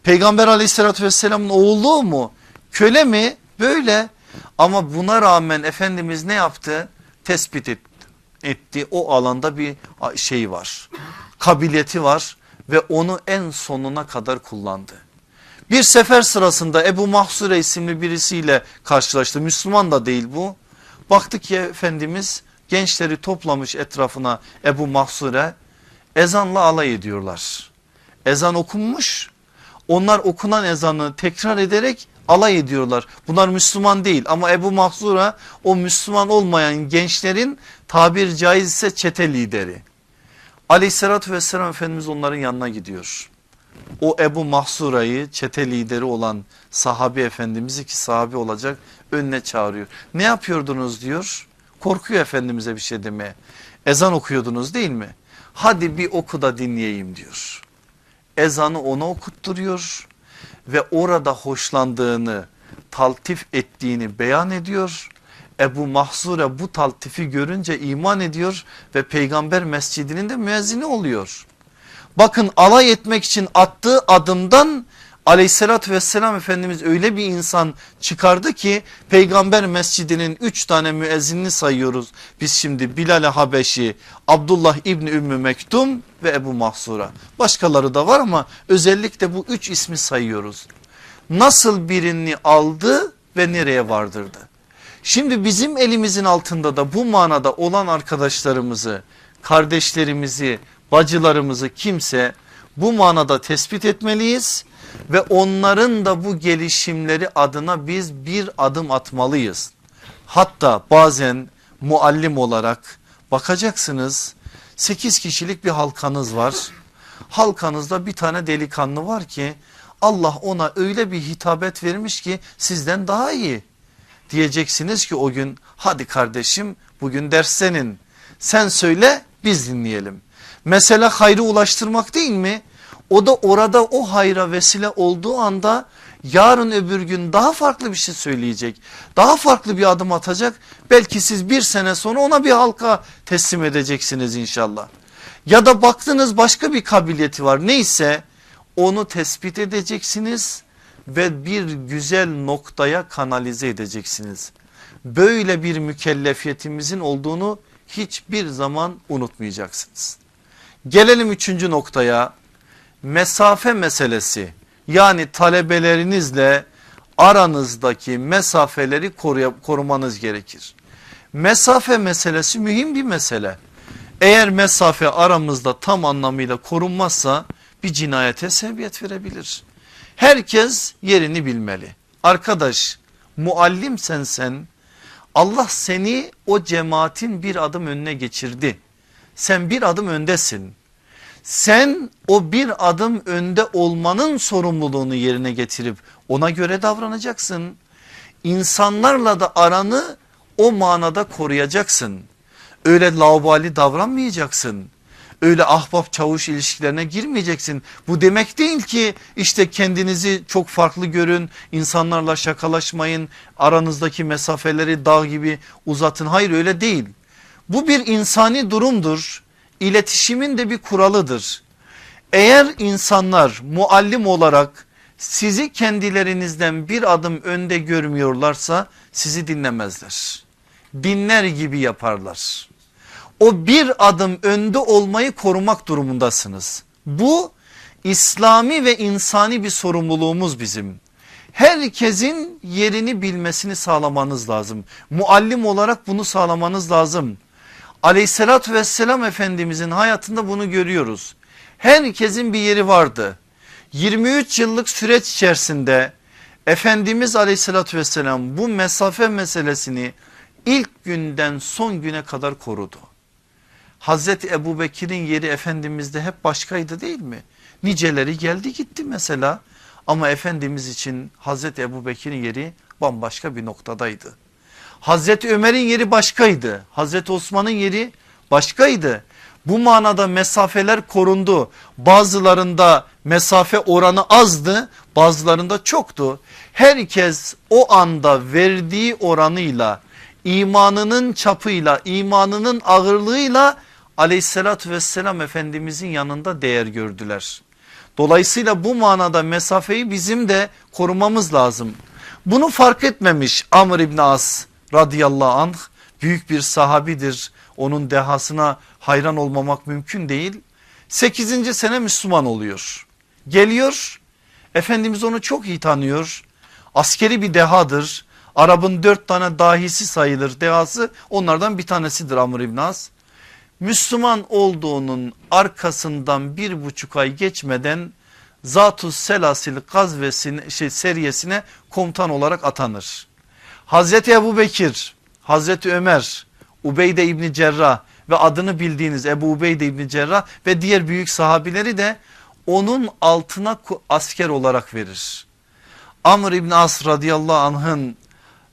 Peygamber aleyhissalatü vesselamın oğulluğu mu köle mi? Böyle. Ama buna rağmen Efendimiz ne yaptı? Tespit et, etti. O alanda bir şey var kabiliyeti var ve onu en sonuna kadar kullandı. Bir sefer sırasında Ebu Mahsure isimli birisiyle karşılaştı. Müslüman da değil bu. Baktık ki Efendimiz gençleri toplamış etrafına Ebu Mahsure ezanla alay ediyorlar. Ezan okunmuş onlar okunan ezanı tekrar ederek alay ediyorlar. Bunlar Müslüman değil ama Ebu Mahzura o Müslüman olmayan gençlerin tabir caizse çete lideri. Aleyhissalatü vesselam Efendimiz onların yanına gidiyor. O Ebu Mahsura'yı çete lideri olan sahabi efendimizi ki sahabi olacak önüne çağırıyor. Ne yapıyordunuz diyor. Korkuyor Efendimiz'e bir şey demeye. Ezan okuyordunuz değil mi? Hadi bir oku da dinleyeyim diyor. Ezanı ona okutturuyor ve orada hoşlandığını taltif ettiğini beyan ediyor. Ebu Mahzure bu taltifi görünce iman ediyor ve peygamber mescidinin de müezzini oluyor. Bakın alay etmek için attığı adımdan aleyhissalatü vesselam Efendimiz öyle bir insan çıkardı ki peygamber mescidinin üç tane müezzinini sayıyoruz. Biz şimdi Bilal-i Habeşi, Abdullah İbni Ümmü Mektum ve Ebu Mahsura. Başkaları da var ama özellikle bu üç ismi sayıyoruz. Nasıl birini aldı ve nereye vardırdı? Şimdi bizim elimizin altında da bu manada olan arkadaşlarımızı, kardeşlerimizi, bacılarımızı kimse bu manada tespit etmeliyiz ve onların da bu gelişimleri adına biz bir adım atmalıyız. Hatta bazen muallim olarak bakacaksınız 8 kişilik bir halkanız var. Halkanızda bir tane delikanlı var ki Allah ona öyle bir hitabet vermiş ki sizden daha iyi. Diyeceksiniz ki o gün hadi kardeşim bugün ders senin. Sen söyle biz dinleyelim. Mesela hayrı ulaştırmak değil mi? O da orada o hayra vesile olduğu anda yarın öbür gün daha farklı bir şey söyleyecek. Daha farklı bir adım atacak. Belki siz bir sene sonra ona bir halka teslim edeceksiniz inşallah. Ya da baktınız başka bir kabiliyeti var neyse onu tespit edeceksiniz ve bir güzel noktaya kanalize edeceksiniz. Böyle bir mükellefiyetimizin olduğunu hiçbir zaman unutmayacaksınız. Gelelim üçüncü noktaya mesafe meselesi yani talebelerinizle aranızdaki mesafeleri korumanız gerekir. Mesafe meselesi mühim bir mesele. Eğer mesafe aramızda tam anlamıyla korunmazsa bir cinayete sebebiyet verebilir. Herkes yerini bilmeli. Arkadaş muallimsen sen Allah seni o cemaatin bir adım önüne geçirdi. Sen bir adım öndesin. Sen o bir adım önde olmanın sorumluluğunu yerine getirip ona göre davranacaksın. İnsanlarla da aranı o manada koruyacaksın. Öyle laubali davranmayacaksın. Öyle ahbap çavuş ilişkilerine girmeyeceksin. Bu demek değil ki işte kendinizi çok farklı görün, insanlarla şakalaşmayın, aranızdaki mesafeleri dağ gibi uzatın. Hayır öyle değil. Bu bir insani durumdur. İletişimin de bir kuralıdır. Eğer insanlar muallim olarak sizi kendilerinizden bir adım önde görmüyorlarsa sizi dinlemezler. Dinler gibi yaparlar. O bir adım önde olmayı korumak durumundasınız. Bu İslami ve insani bir sorumluluğumuz bizim. Herkesin yerini bilmesini sağlamanız lazım. Muallim olarak bunu sağlamanız lazım Aleyhissalatü vesselam Efendimizin hayatında bunu görüyoruz. Herkesin bir yeri vardı. 23 yıllık süreç içerisinde Efendimiz aleyhissalatü vesselam bu mesafe meselesini ilk günden son güne kadar korudu. Hazreti Ebu Bekir'in yeri Efendimiz'de hep başkaydı değil mi? Niceleri geldi gitti mesela ama Efendimiz için Hazreti Ebu Bekir'in yeri bambaşka bir noktadaydı. Hazreti Ömer'in yeri başkaydı. Hazreti Osman'ın yeri başkaydı. Bu manada mesafeler korundu. Bazılarında mesafe oranı azdı bazılarında çoktu. Herkes o anda verdiği oranıyla imanının çapıyla imanının ağırlığıyla aleyhissalatü vesselam efendimizin yanında değer gördüler. Dolayısıyla bu manada mesafeyi bizim de korumamız lazım. Bunu fark etmemiş Amr İbni As radıyallahu anh büyük bir sahabidir. Onun dehasına hayran olmamak mümkün değil. 8. sene Müslüman oluyor. Geliyor Efendimiz onu çok iyi tanıyor. Askeri bir dehadır. Arap'ın dört tane dahisi sayılır dehası onlardan bir tanesidir Amr İbn As. Müslüman olduğunun arkasından bir buçuk ay geçmeden Zatus Selasil gazvesine şey seriyesine komutan olarak atanır. Hazreti Ebu Bekir, Hazreti Ömer, Ubeyde İbni Cerrah ve adını bildiğiniz Ebu Ubeyde İbni Cerrah ve diğer büyük sahabileri de onun altına asker olarak verir. Amr İbni As radıyallahu anh'ın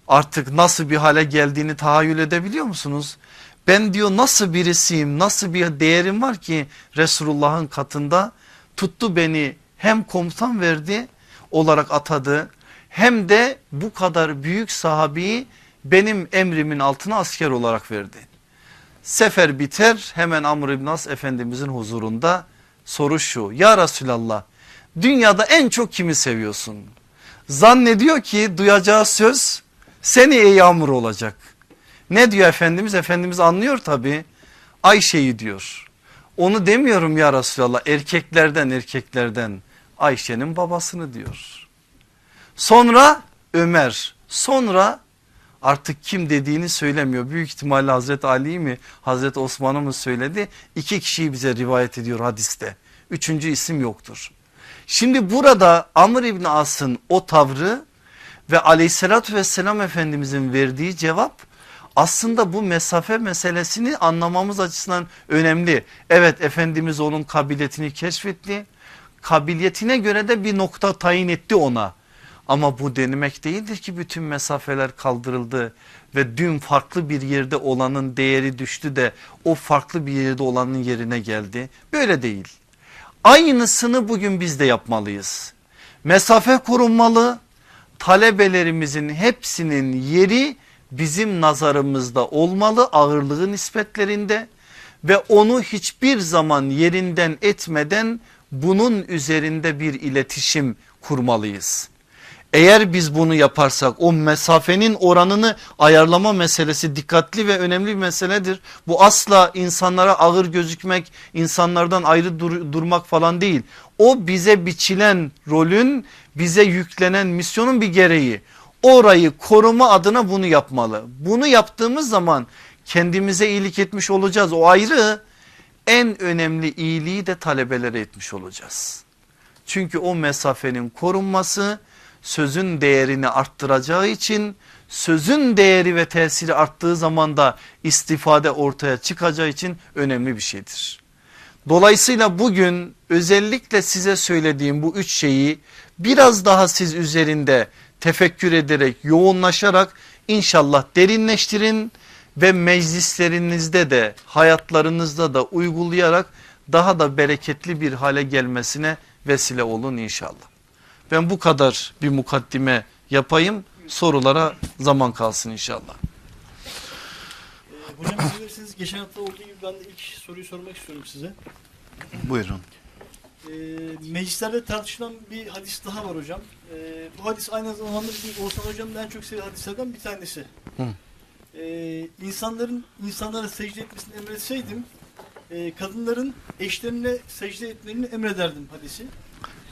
artık nasıl bir hale geldiğini tahayyül edebiliyor musunuz? Ben diyor nasıl birisiyim nasıl bir değerim var ki Resulullah'ın katında tuttu beni hem komutan verdi olarak atadı hem de bu kadar büyük sahabeyi benim emrimin altına asker olarak verdi. Sefer biter hemen Amr İbn As Efendimizin huzurunda soru şu ya Resulallah dünyada en çok kimi seviyorsun? Zannediyor ki duyacağı söz seni ey Amr olacak. Ne diyor Efendimiz? Efendimiz anlıyor tabi Ayşe'yi diyor. Onu demiyorum ya Resulallah erkeklerden erkeklerden Ayşe'nin babasını diyor. Sonra Ömer sonra artık kim dediğini söylemiyor. Büyük ihtimalle Hazreti Ali mi Hazreti Osman'ı mı söyledi? İki kişiyi bize rivayet ediyor hadiste. Üçüncü isim yoktur. Şimdi burada Amr İbni As'ın o tavrı ve aleyhissalatü vesselam Efendimizin verdiği cevap aslında bu mesafe meselesini anlamamız açısından önemli. Evet Efendimiz onun kabiliyetini keşfetti. Kabiliyetine göre de bir nokta tayin etti ona. Ama bu denemek değildir ki bütün mesafeler kaldırıldı ve dün farklı bir yerde olanın değeri düştü de o farklı bir yerde olanın yerine geldi. Böyle değil. Aynısını bugün biz de yapmalıyız. Mesafe korunmalı. Talebelerimizin hepsinin yeri bizim nazarımızda olmalı ağırlığı nispetlerinde ve onu hiçbir zaman yerinden etmeden bunun üzerinde bir iletişim kurmalıyız. Eğer biz bunu yaparsak o mesafenin oranını ayarlama meselesi dikkatli ve önemli bir meseledir. Bu asla insanlara ağır gözükmek, insanlardan ayrı dur durmak falan değil. O bize biçilen rolün, bize yüklenen misyonun bir gereği. Orayı koruma adına bunu yapmalı. Bunu yaptığımız zaman kendimize iyilik etmiş olacağız. O ayrı en önemli iyiliği de talebelere etmiş olacağız. Çünkü o mesafenin korunması sözün değerini arttıracağı için sözün değeri ve tesiri arttığı zaman da istifade ortaya çıkacağı için önemli bir şeydir. Dolayısıyla bugün özellikle size söylediğim bu üç şeyi biraz daha siz üzerinde tefekkür ederek yoğunlaşarak inşallah derinleştirin ve meclislerinizde de hayatlarınızda da uygulayarak daha da bereketli bir hale gelmesine vesile olun inşallah. Ben bu kadar bir mukaddime yapayım sorulara zaman kalsın inşallah. Ee, hocam siz verirseniz geçen hafta olduğu gibi ben de ilk soruyu sormak istiyorum size. Buyurun. Ee, meclislerde tartışılan bir hadis daha var hocam. Ee, bu hadis aynı zamanda bizim Oğuzhan hocamın en çok sevdiği hadislerden bir tanesi. Hı. Ee, insanların insanlara secde etmesini emretseydim e, kadınların eşlerine secde etmelerini emrederdim hadisi.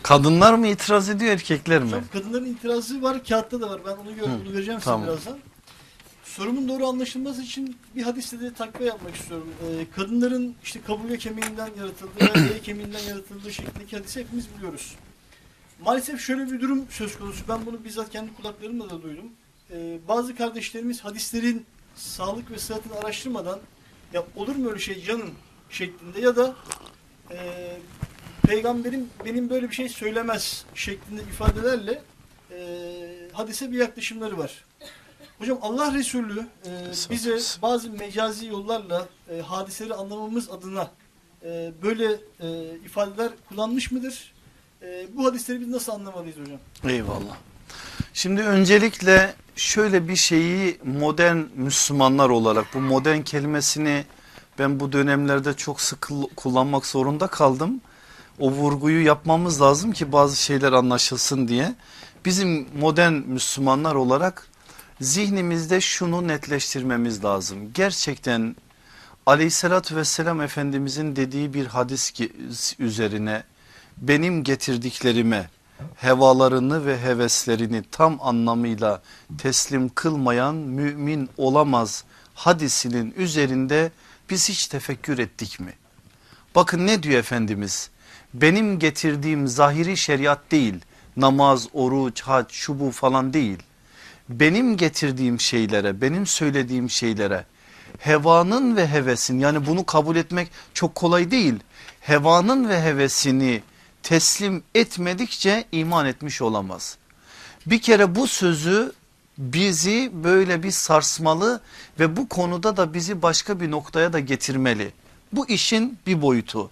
Kadınlar mı itiraz ediyor erkekler mi? Hocam kadınların itirazı var kağıtta da var ben onu, gör, Hı, onu vereceğim tamam. size birazdan. sorumun doğru anlaşılması için bir hadiste de takviye yapmak istiyorum. Ee, kadınların işte kaburga kemiğinden yaratıldığı yaya kemiğinden yaratıldığı şeklindeki hadisi hepimiz biliyoruz. Maalesef şöyle bir durum söz konusu. Ben bunu bizzat kendi kulaklarımla da duydum. Ee, bazı kardeşlerimiz hadislerin sağlık ve sıhhatini araştırmadan ya olur mu öyle şey canım şeklinde ya da e, peygamberim benim böyle bir şey söylemez şeklinde ifadelerle e, hadise bir yaklaşımları var. Hocam Allah Resulü e, bize bazı mecazi yollarla e, hadiseleri anlamamız adına e, böyle e, ifadeler kullanmış mıdır? E, bu hadisleri biz nasıl anlamalıyız hocam? Eyvallah. Şimdi öncelikle şöyle bir şeyi modern Müslümanlar olarak bu modern kelimesini ben bu dönemlerde çok sık kullanmak zorunda kaldım. O vurguyu yapmamız lazım ki bazı şeyler anlaşılsın diye. Bizim modern Müslümanlar olarak zihnimizde şunu netleştirmemiz lazım. Gerçekten aleyhissalatü vesselam Efendimizin dediği bir hadis üzerine benim getirdiklerime hevalarını ve heveslerini tam anlamıyla teslim kılmayan mümin olamaz hadisinin üzerinde biz hiç tefekkür ettik mi? Bakın ne diyor Efendimiz? Benim getirdiğim zahiri şeriat değil namaz, oruç, hac, şu bu falan değil. Benim getirdiğim şeylere, benim söylediğim şeylere hevanın ve hevesin yani bunu kabul etmek çok kolay değil. Hevanın ve hevesini teslim etmedikçe iman etmiş olamaz. Bir kere bu sözü bizi böyle bir sarsmalı ve bu konuda da bizi başka bir noktaya da getirmeli. Bu işin bir boyutu.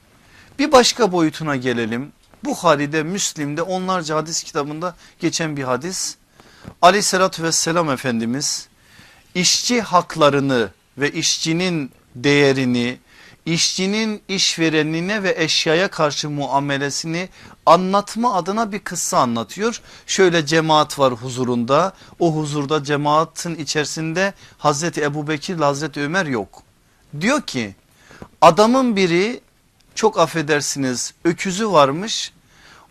Bir başka boyutuna gelelim. Buhari'de, Müslim'de onlarca hadis kitabında geçen bir hadis. Aleyhissalatü vesselam Efendimiz işçi haklarını ve işçinin değerini işçinin işverenine ve eşyaya karşı muamelesini anlatma adına bir kıssa anlatıyor. Şöyle cemaat var huzurunda o huzurda cemaatin içerisinde Hazreti Ebu Bekir Hazreti Ömer yok. Diyor ki adamın biri çok affedersiniz öküzü varmış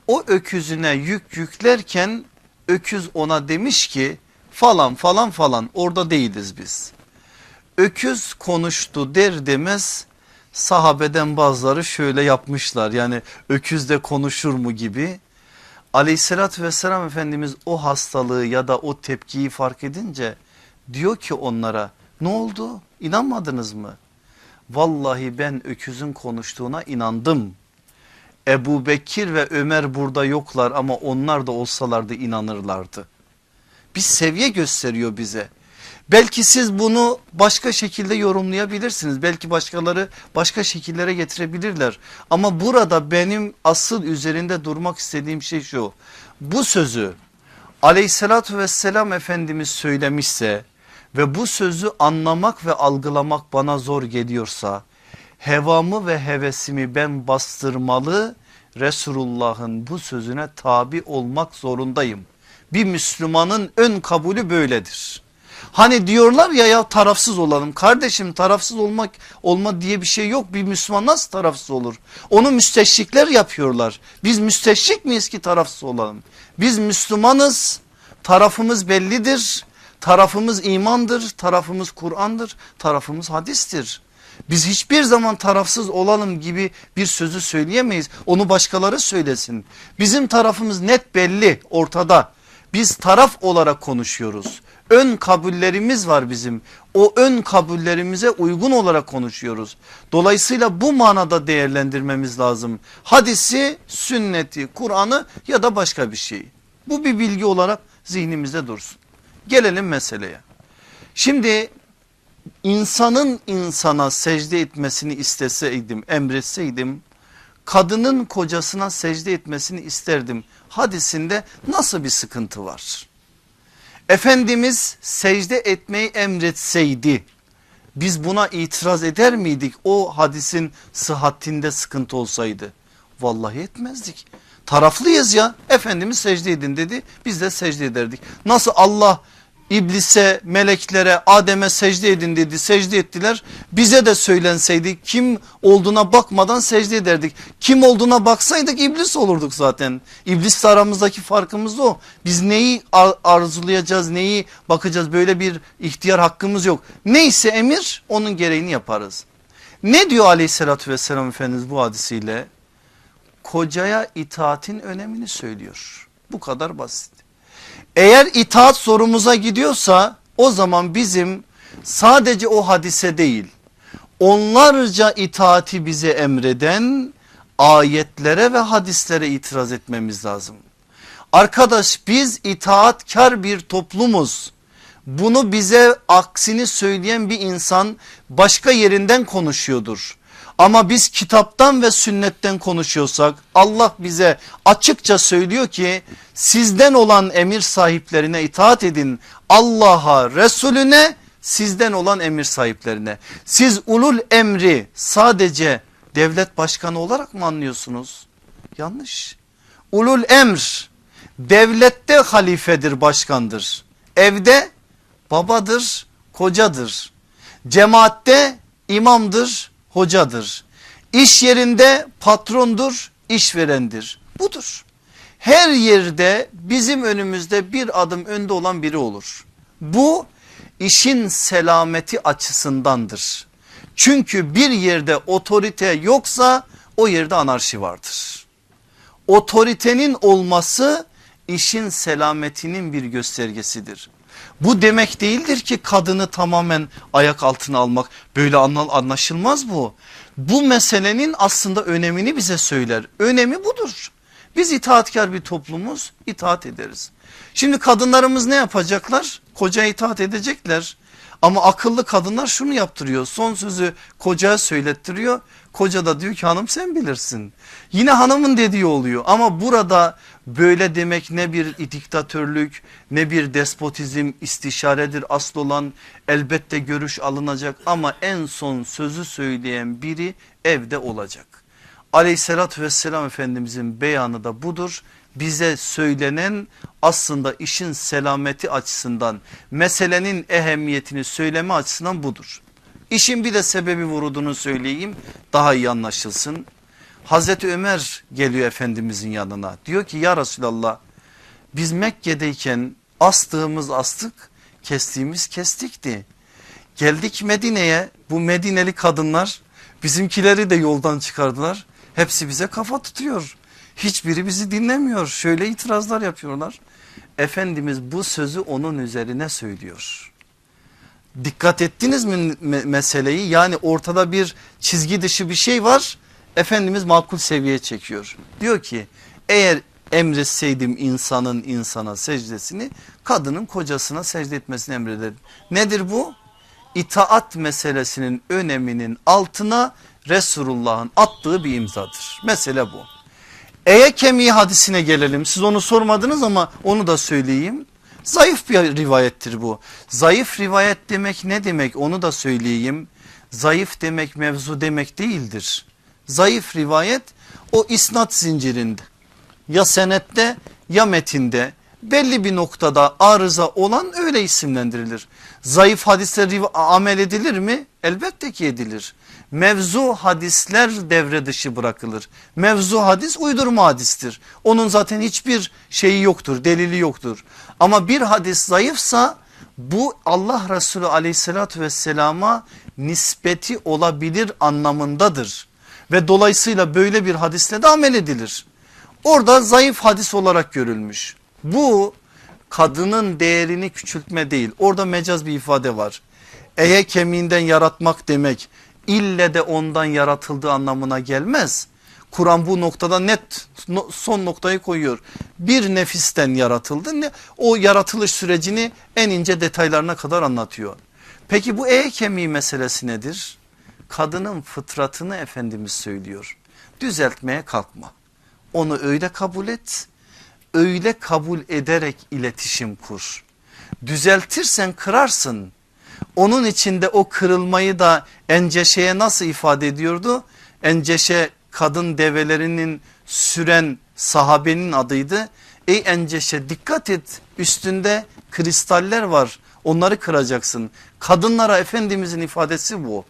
o öküzüne yük yüklerken öküz ona demiş ki falan falan falan orada değiliz biz. Öküz konuştu der demez sahabeden bazıları şöyle yapmışlar yani öküz de konuşur mu gibi. Aleyhissalatü vesselam Efendimiz o hastalığı ya da o tepkiyi fark edince diyor ki onlara ne oldu inanmadınız mı? Vallahi ben öküzün konuştuğuna inandım. Ebu Bekir ve Ömer burada yoklar ama onlar da olsalardı inanırlardı. Bir seviye gösteriyor bize. Belki siz bunu başka şekilde yorumlayabilirsiniz. Belki başkaları başka şekillere getirebilirler. Ama burada benim asıl üzerinde durmak istediğim şey şu. Bu sözü aleyhissalatü vesselam Efendimiz söylemişse ve bu sözü anlamak ve algılamak bana zor geliyorsa hevamı ve hevesimi ben bastırmalı Resulullah'ın bu sözüne tabi olmak zorundayım. Bir Müslümanın ön kabulü böyledir. Hani diyorlar ya ya tarafsız olalım. Kardeşim tarafsız olmak olma diye bir şey yok. Bir Müslüman nasıl tarafsız olur? Onu müsteşrikler yapıyorlar. Biz müsteşrik miyiz ki tarafsız olalım? Biz Müslümanız. Tarafımız bellidir. Tarafımız imandır, tarafımız Kur'an'dır, tarafımız hadistir. Biz hiçbir zaman tarafsız olalım gibi bir sözü söyleyemeyiz. Onu başkaları söylesin. Bizim tarafımız net belli ortada. Biz taraf olarak konuşuyoruz. Ön kabullerimiz var bizim. O ön kabullerimize uygun olarak konuşuyoruz. Dolayısıyla bu manada değerlendirmemiz lazım. Hadisi, sünneti, Kur'an'ı ya da başka bir şey. Bu bir bilgi olarak zihnimizde dursun. Gelelim meseleye. Şimdi insanın insana secde etmesini isteseydim, emretseydim kadının kocasına secde etmesini isterdim. Hadisinde nasıl bir sıkıntı var? Efendimiz secde etmeyi emretseydi biz buna itiraz eder miydik o hadisin sıhhatinde sıkıntı olsaydı? Vallahi etmezdik. Taraflıyız ya Efendimiz secde edin dedi biz de secde ederdik. Nasıl Allah İblise, meleklere, Adem'e secde edin dedi. Secde ettiler. Bize de söylenseydi kim olduğuna bakmadan secde ederdik. Kim olduğuna baksaydık iblis olurduk zaten. İblisle aramızdaki farkımız o. Biz neyi ar arzulayacağız, neyi bakacağız böyle bir ihtiyar hakkımız yok. Neyse emir onun gereğini yaparız. Ne diyor aleyhissalatü vesselam Efendimiz bu hadisiyle? Kocaya itaatin önemini söylüyor. Bu kadar basit. Eğer itaat sorumuza gidiyorsa o zaman bizim sadece o hadise değil onlarca itaati bize emreden ayetlere ve hadislere itiraz etmemiz lazım. Arkadaş biz itaatkar bir toplumuz. Bunu bize aksini söyleyen bir insan başka yerinden konuşuyordur. Ama biz kitaptan ve sünnetten konuşuyorsak Allah bize açıkça söylüyor ki sizden olan emir sahiplerine itaat edin. Allah'a Resulüne sizden olan emir sahiplerine. Siz ulul emri sadece devlet başkanı olarak mı anlıyorsunuz? Yanlış. Ulul emr devlette halifedir başkandır. Evde babadır kocadır. Cemaatte imamdır hocadır. İş yerinde patrondur, işverendir. Budur. Her yerde bizim önümüzde bir adım önde olan biri olur. Bu işin selameti açısındandır. Çünkü bir yerde otorite yoksa o yerde anarşi vardır. Otoritenin olması işin selametinin bir göstergesidir. Bu demek değildir ki kadını tamamen ayak altına almak böyle anlaşılmaz bu. Bu meselenin aslında önemini bize söyler. Önemi budur. Biz itaatkar bir toplumuz itaat ederiz. Şimdi kadınlarımız ne yapacaklar? Koca itaat edecekler. Ama akıllı kadınlar şunu yaptırıyor. Son sözü kocaya söylettiriyor. Koca da diyor ki hanım sen bilirsin. Yine hanımın dediği oluyor ama burada böyle demek ne bir diktatörlük ne bir despotizm istişaredir asıl olan elbette görüş alınacak ama en son sözü söyleyen biri evde olacak. Aleyhissalatü vesselam Efendimizin beyanı da budur. Bize söylenen aslında işin selameti açısından meselenin ehemmiyetini söyleme açısından budur. İşin bir de sebebi vurudunu söyleyeyim daha iyi anlaşılsın. Hazreti Ömer geliyor Efendimizin yanına diyor ki ya Resulallah biz Mekke'deyken astığımız astık kestiğimiz kestikti. Geldik Medine'ye bu Medineli kadınlar bizimkileri de yoldan çıkardılar. Hepsi bize kafa tutuyor. Hiçbiri bizi dinlemiyor. Şöyle itirazlar yapıyorlar. Efendimiz bu sözü onun üzerine söylüyor. Dikkat ettiniz mi meseleyi? Yani ortada bir çizgi dışı bir şey var. Efendimiz makul seviyeye çekiyor. Diyor ki eğer emretseydim insanın insana secdesini kadının kocasına secde etmesini emrederim. Nedir bu? İtaat meselesinin öneminin altına Resulullah'ın attığı bir imzadır. Mesele bu. Eye kemiği hadisine gelelim. Siz onu sormadınız ama onu da söyleyeyim. Zayıf bir rivayettir bu. Zayıf rivayet demek ne demek onu da söyleyeyim. Zayıf demek mevzu demek değildir. Zayıf rivayet o isnat zincirinde ya senette ya metinde belli bir noktada arıza olan öyle isimlendirilir. Zayıf hadisler amel edilir mi? Elbette ki edilir. Mevzu hadisler devre dışı bırakılır. Mevzu hadis uydurma hadistir. Onun zaten hiçbir şeyi yoktur, delili yoktur. Ama bir hadis zayıfsa bu Allah Resulü aleyhissalatü vesselama nispeti olabilir anlamındadır. Ve dolayısıyla böyle bir hadisle de amel edilir. Orada zayıf hadis olarak görülmüş. Bu kadının değerini küçültme değil. Orada mecaz bir ifade var. Eye kemiğinden yaratmak demek ille de ondan yaratıldığı anlamına gelmez. Kur'an bu noktada net son noktayı koyuyor. Bir nefisten yaratıldı. O yaratılış sürecini en ince detaylarına kadar anlatıyor. Peki bu eye kemiği meselesi nedir? Kadının fıtratını Efendimiz söylüyor. Düzeltmeye kalkma. Onu öyle kabul et. Öyle kabul ederek iletişim kur. Düzeltirsen kırarsın. Onun içinde o kırılmayı da enceşeye nasıl ifade ediyordu? Enceşe kadın develerinin süren sahabenin adıydı. Ey enceşe dikkat et üstünde kristaller var onları kıracaksın. Kadınlara Efendimizin ifadesi bu.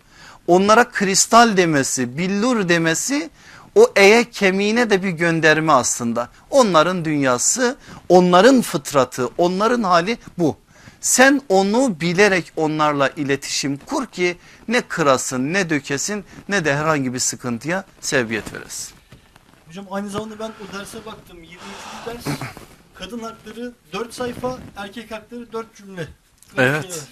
Onlara kristal demesi billur demesi o eye kemiğine de bir gönderme aslında. Onların dünyası onların fıtratı onların hali bu. Sen onu bilerek onlarla iletişim kur ki ne kırasın ne dökesin ne de herhangi bir sıkıntıya sebebiyet veresin. Hocam aynı zamanda ben o derse baktım. 23. ders kadın hakları 4 sayfa, erkek hakları 4 cümle. Evet. bir şey var.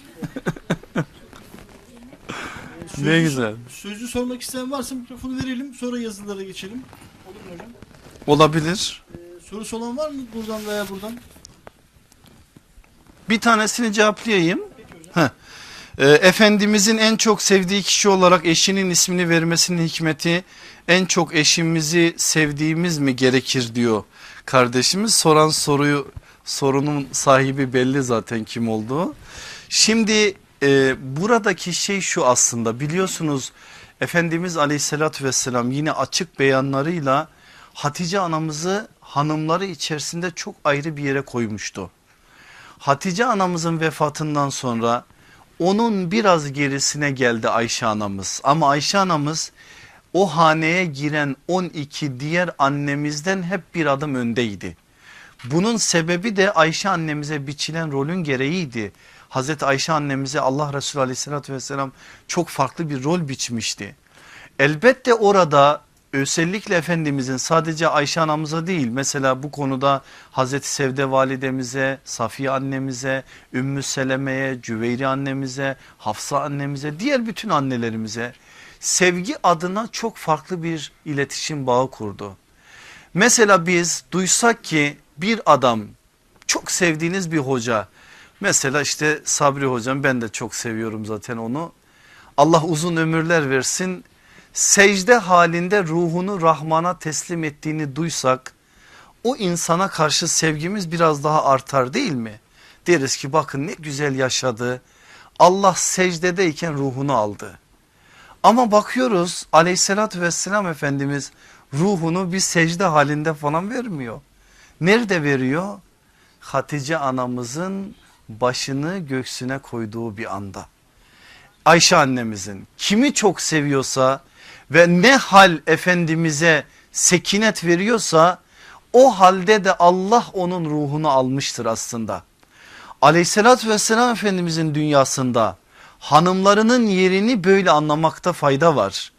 Ee, sözlü- Ne güzel. Sözlü sormak isteyen varsa mikrofonu verelim sonra yazılara geçelim. Olur mu hocam? Olabilir. Ee, sorusu olan var mı buradan veya buradan? Bir tanesini cevaplayayım. Hocam. Ee, Efendimizin en çok sevdiği kişi olarak eşinin ismini vermesinin hikmeti en çok eşimizi sevdiğimiz mi gerekir diyor kardeşimiz. Soran soruyu sorunun sahibi belli zaten kim olduğu. Şimdi e, buradaki şey şu aslında biliyorsunuz Efendimiz aleyhissalatü vesselam yine açık beyanlarıyla Hatice anamızı hanımları içerisinde çok ayrı bir yere koymuştu. Hatice anamızın vefatından sonra onun biraz gerisine geldi Ayşe anamız ama Ayşe anamız o haneye giren 12 diğer annemizden hep bir adım öndeydi. Bunun sebebi de Ayşe annemize biçilen rolün gereğiydi. Hazreti Ayşe annemize Allah Resulü aleyhissalatü vesselam çok farklı bir rol biçmişti. Elbette orada özellikle Efendimizin sadece Ayşe anamıza değil mesela bu konuda Hazreti Sevde validemize, Safiye annemize, Ümmü Seleme'ye, Cüveyri annemize, Hafsa annemize, diğer bütün annelerimize sevgi adına çok farklı bir iletişim bağı kurdu. Mesela biz duysak ki bir adam çok sevdiğiniz bir hoca mesela işte Sabri hocam ben de çok seviyorum zaten onu. Allah uzun ömürler versin secde halinde ruhunu Rahman'a teslim ettiğini duysak o insana karşı sevgimiz biraz daha artar değil mi? Deriz ki bakın ne güzel yaşadı Allah secdedeyken ruhunu aldı. Ama bakıyoruz aleyhissalatü vesselam Efendimiz ruhunu bir secde halinde falan vermiyor. Nerede veriyor? Hatice anamızın başını göksüne koyduğu bir anda. Ayşe annemizin kimi çok seviyorsa ve ne hal Efendimiz'e sekinet veriyorsa o halde de Allah onun ruhunu almıştır aslında. Aleyhissalatü vesselam Efendimizin dünyasında hanımlarının yerini böyle anlamakta fayda var.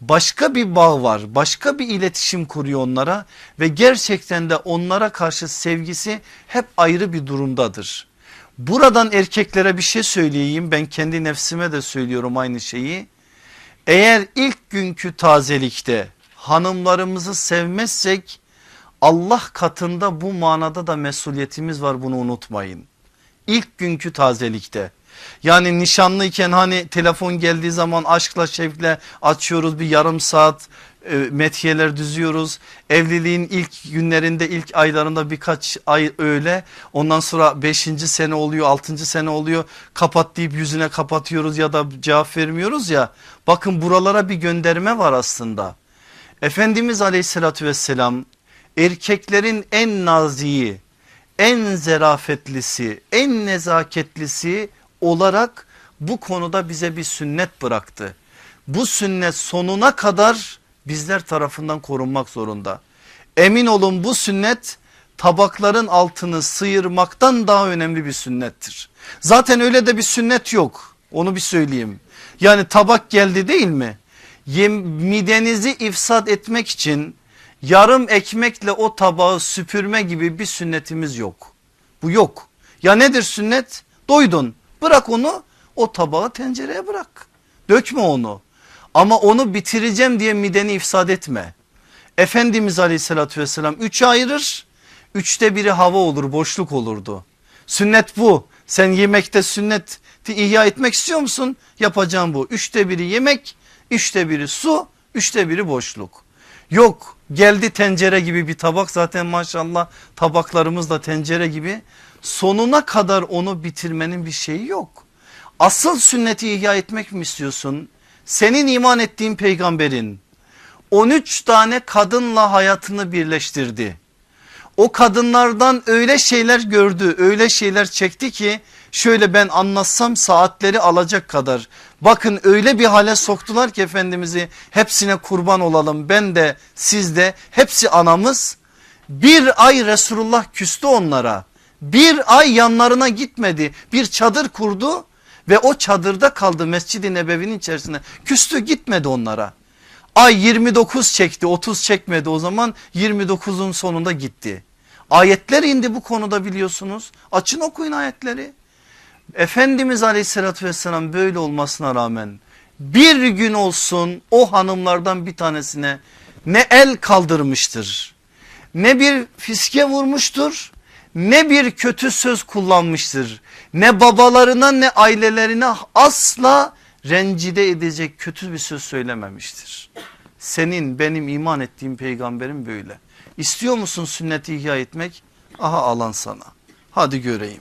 Başka bir bağ var başka bir iletişim kuruyor onlara ve gerçekten de onlara karşı sevgisi hep ayrı bir durumdadır. Buradan erkeklere bir şey söyleyeyim ben kendi nefsime de söylüyorum aynı şeyi. Eğer ilk günkü tazelikte hanımlarımızı sevmezsek Allah katında bu manada da mesuliyetimiz var bunu unutmayın. İlk günkü tazelikte yani nişanlıyken hani telefon geldiği zaman aşkla şevkle açıyoruz bir yarım saat e, metiyeler düzüyoruz. Evliliğin ilk günlerinde ilk aylarında birkaç ay öyle ondan sonra 5. sene oluyor 6. sene oluyor kapat deyip yüzüne kapatıyoruz ya da cevap vermiyoruz ya. Bakın buralara bir gönderme var aslında. Efendimiz aleyhissalatü vesselam erkeklerin en naziği en zerafetlisi en nezaketlisi olarak bu konuda bize bir sünnet bıraktı. Bu sünnet sonuna kadar bizler tarafından korunmak zorunda. Emin olun bu sünnet tabakların altını sıyırmaktan daha önemli bir sünnettir. Zaten öyle de bir sünnet yok onu bir söyleyeyim. Yani tabak geldi değil mi? Midenizi ifsad etmek için yarım ekmekle o tabağı süpürme gibi bir sünnetimiz yok. Bu yok. Ya nedir sünnet? Doydun bırak onu o tabağı tencereye bırak. Dökme onu ama onu bitireceğim diye mideni ifsad etme. Efendimiz aleyhissalatü vesselam üçe ayırır. Üçte biri hava olur boşluk olurdu. Sünnet bu. Sen yemekte sünneti ihya etmek istiyor musun? Yapacağım bu. Üçte biri yemek, üçte biri su, üçte biri boşluk. Yok geldi tencere gibi bir tabak zaten maşallah tabaklarımız da tencere gibi. Sonuna kadar onu bitirmenin bir şeyi yok. Asıl sünneti ihya etmek mi istiyorsun? Senin iman ettiğin peygamberin 13 tane kadınla hayatını birleştirdi. O kadınlardan öyle şeyler gördü öyle şeyler çekti ki şöyle ben anlatsam saatleri alacak kadar. Bakın öyle bir hale soktular ki Efendimiz'i hepsine kurban olalım ben de siz de hepsi anamız. Bir ay Resulullah küstü onlara bir ay yanlarına gitmedi bir çadır kurdu ve o çadırda kaldı Mescid-i Nebevi'nin içerisinde küstü gitmedi onlara. Ay 29 çekti 30 çekmedi o zaman 29'un sonunda gitti. Ayetler indi bu konuda biliyorsunuz açın okuyun ayetleri. Efendimiz aleyhissalatü vesselam böyle olmasına rağmen bir gün olsun o hanımlardan bir tanesine ne el kaldırmıştır ne bir fiske vurmuştur ne bir kötü söz kullanmıştır ne babalarına ne ailelerine asla rencide edecek kötü bir söz söylememiştir. Senin benim iman ettiğim peygamberim böyle. İstiyor musun sünneti ihya etmek? Aha alan sana. Hadi göreyim.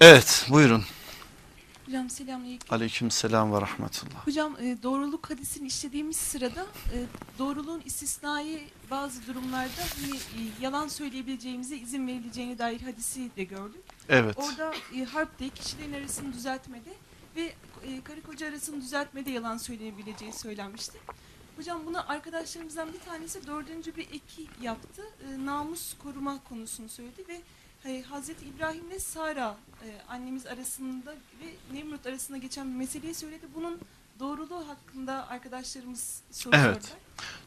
Evet buyurun. Hocam selamünaleyküm. Aleyküm selam ve rahmetullah. Hocam e, doğruluk hadisini işlediğimiz sırada e, doğruluğun istisnai bazı durumlarda hani, e, yalan söyleyebileceğimize izin verileceğine dair hadisi de gördük. Evet Orada e, harpte kişilerin arasını düzeltmede ve e, karı koca arasını düzeltmede yalan söyleyebileceği söylenmişti. Hocam buna arkadaşlarımızdan bir tanesi dördüncü bir eki yaptı. E, namus koruma konusunu söyledi ve e, Hazreti İbrahim ile Sara e, annemiz arasında ve Nemrut arasında geçen bir meseleyi söyledi. Bunun doğruluğu hakkında arkadaşlarımız soru Evet.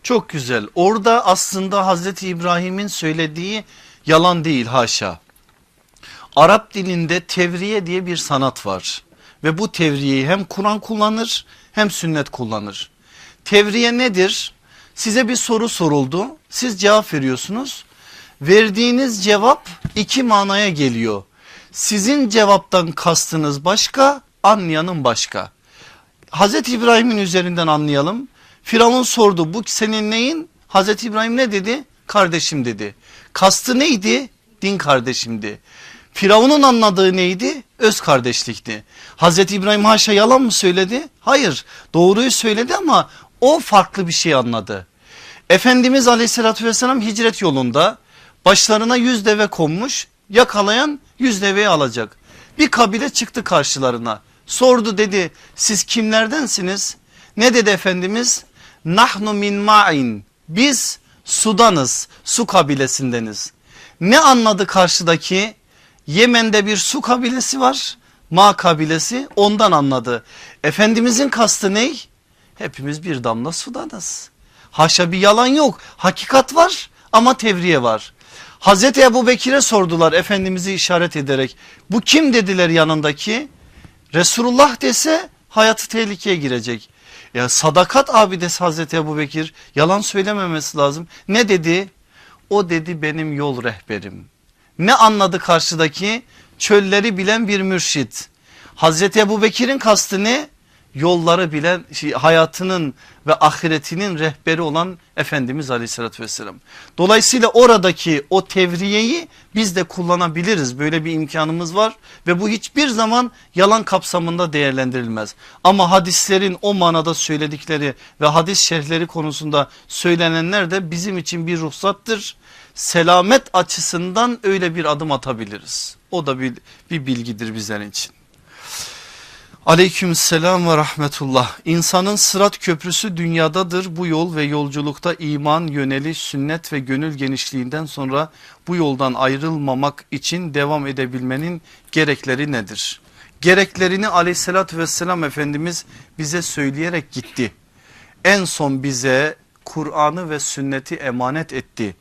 çok güzel. Orada aslında Hazreti İbrahim'in söylediği yalan değil haşa. Arap dilinde tevriye diye bir sanat var. Ve bu tevriyeyi hem Kur'an kullanır hem sünnet kullanır. Tevriye nedir? Size bir soru soruldu. Siz cevap veriyorsunuz. Verdiğiniz cevap iki manaya geliyor. Sizin cevaptan kastınız başka, anlayanın başka. Hazreti İbrahim'in üzerinden anlayalım. Firavun sordu bu senin neyin? Hazreti İbrahim ne dedi? Kardeşim dedi. Kastı neydi? Din kardeşimdi. Firavun'un anladığı neydi? Öz kardeşlikti. Hazreti İbrahim haşa yalan mı söyledi? Hayır doğruyu söyledi ama o farklı bir şey anladı. Efendimiz aleyhissalatü vesselam hicret yolunda başlarına yüz deve konmuş yakalayan yüz deveyi alacak. Bir kabile çıktı karşılarına sordu dedi siz kimlerdensiniz? Ne dedi Efendimiz? Nahnu min ma'in biz sudanız su kabilesindeniz. Ne anladı karşıdaki? Yemen'de bir su kabilesi var. Ma kabilesi ondan anladı. Efendimizin kastı ne? Hepimiz bir damla sudanız. Haşa bir yalan yok. Hakikat var ama tevriye var. Hazreti Ebu Bekir'e sordular Efendimiz'i işaret ederek. Bu kim dediler yanındaki? Resulullah dese hayatı tehlikeye girecek. Ya sadakat abidesi Hazreti Ebu Bekir yalan söylememesi lazım. Ne dedi? O dedi benim yol rehberim. Ne anladı karşıdaki? Çölleri bilen bir mürşit. Hazreti Ebu Bekir'in kastı ne? Yolları bilen şey, hayatının ve ahiretinin rehberi olan Efendimiz aleyhissalatü vesselam. Dolayısıyla oradaki o tevriyeyi biz de kullanabiliriz. Böyle bir imkanımız var ve bu hiçbir zaman yalan kapsamında değerlendirilmez. Ama hadislerin o manada söyledikleri ve hadis şerhleri konusunda söylenenler de bizim için bir ruhsattır. Selamet açısından öyle bir adım atabiliriz. O da bir, bir bilgidir bizler için. Aleyküm selam ve rahmetullah. İnsanın sırat köprüsü dünyadadır. Bu yol ve yolculukta iman, yöneliş, sünnet ve gönül genişliğinden sonra bu yoldan ayrılmamak için devam edebilmenin gerekleri nedir? Gereklerini aleyhissalatü vesselam Efendimiz bize söyleyerek gitti. En son bize Kur'an'ı ve sünneti emanet etti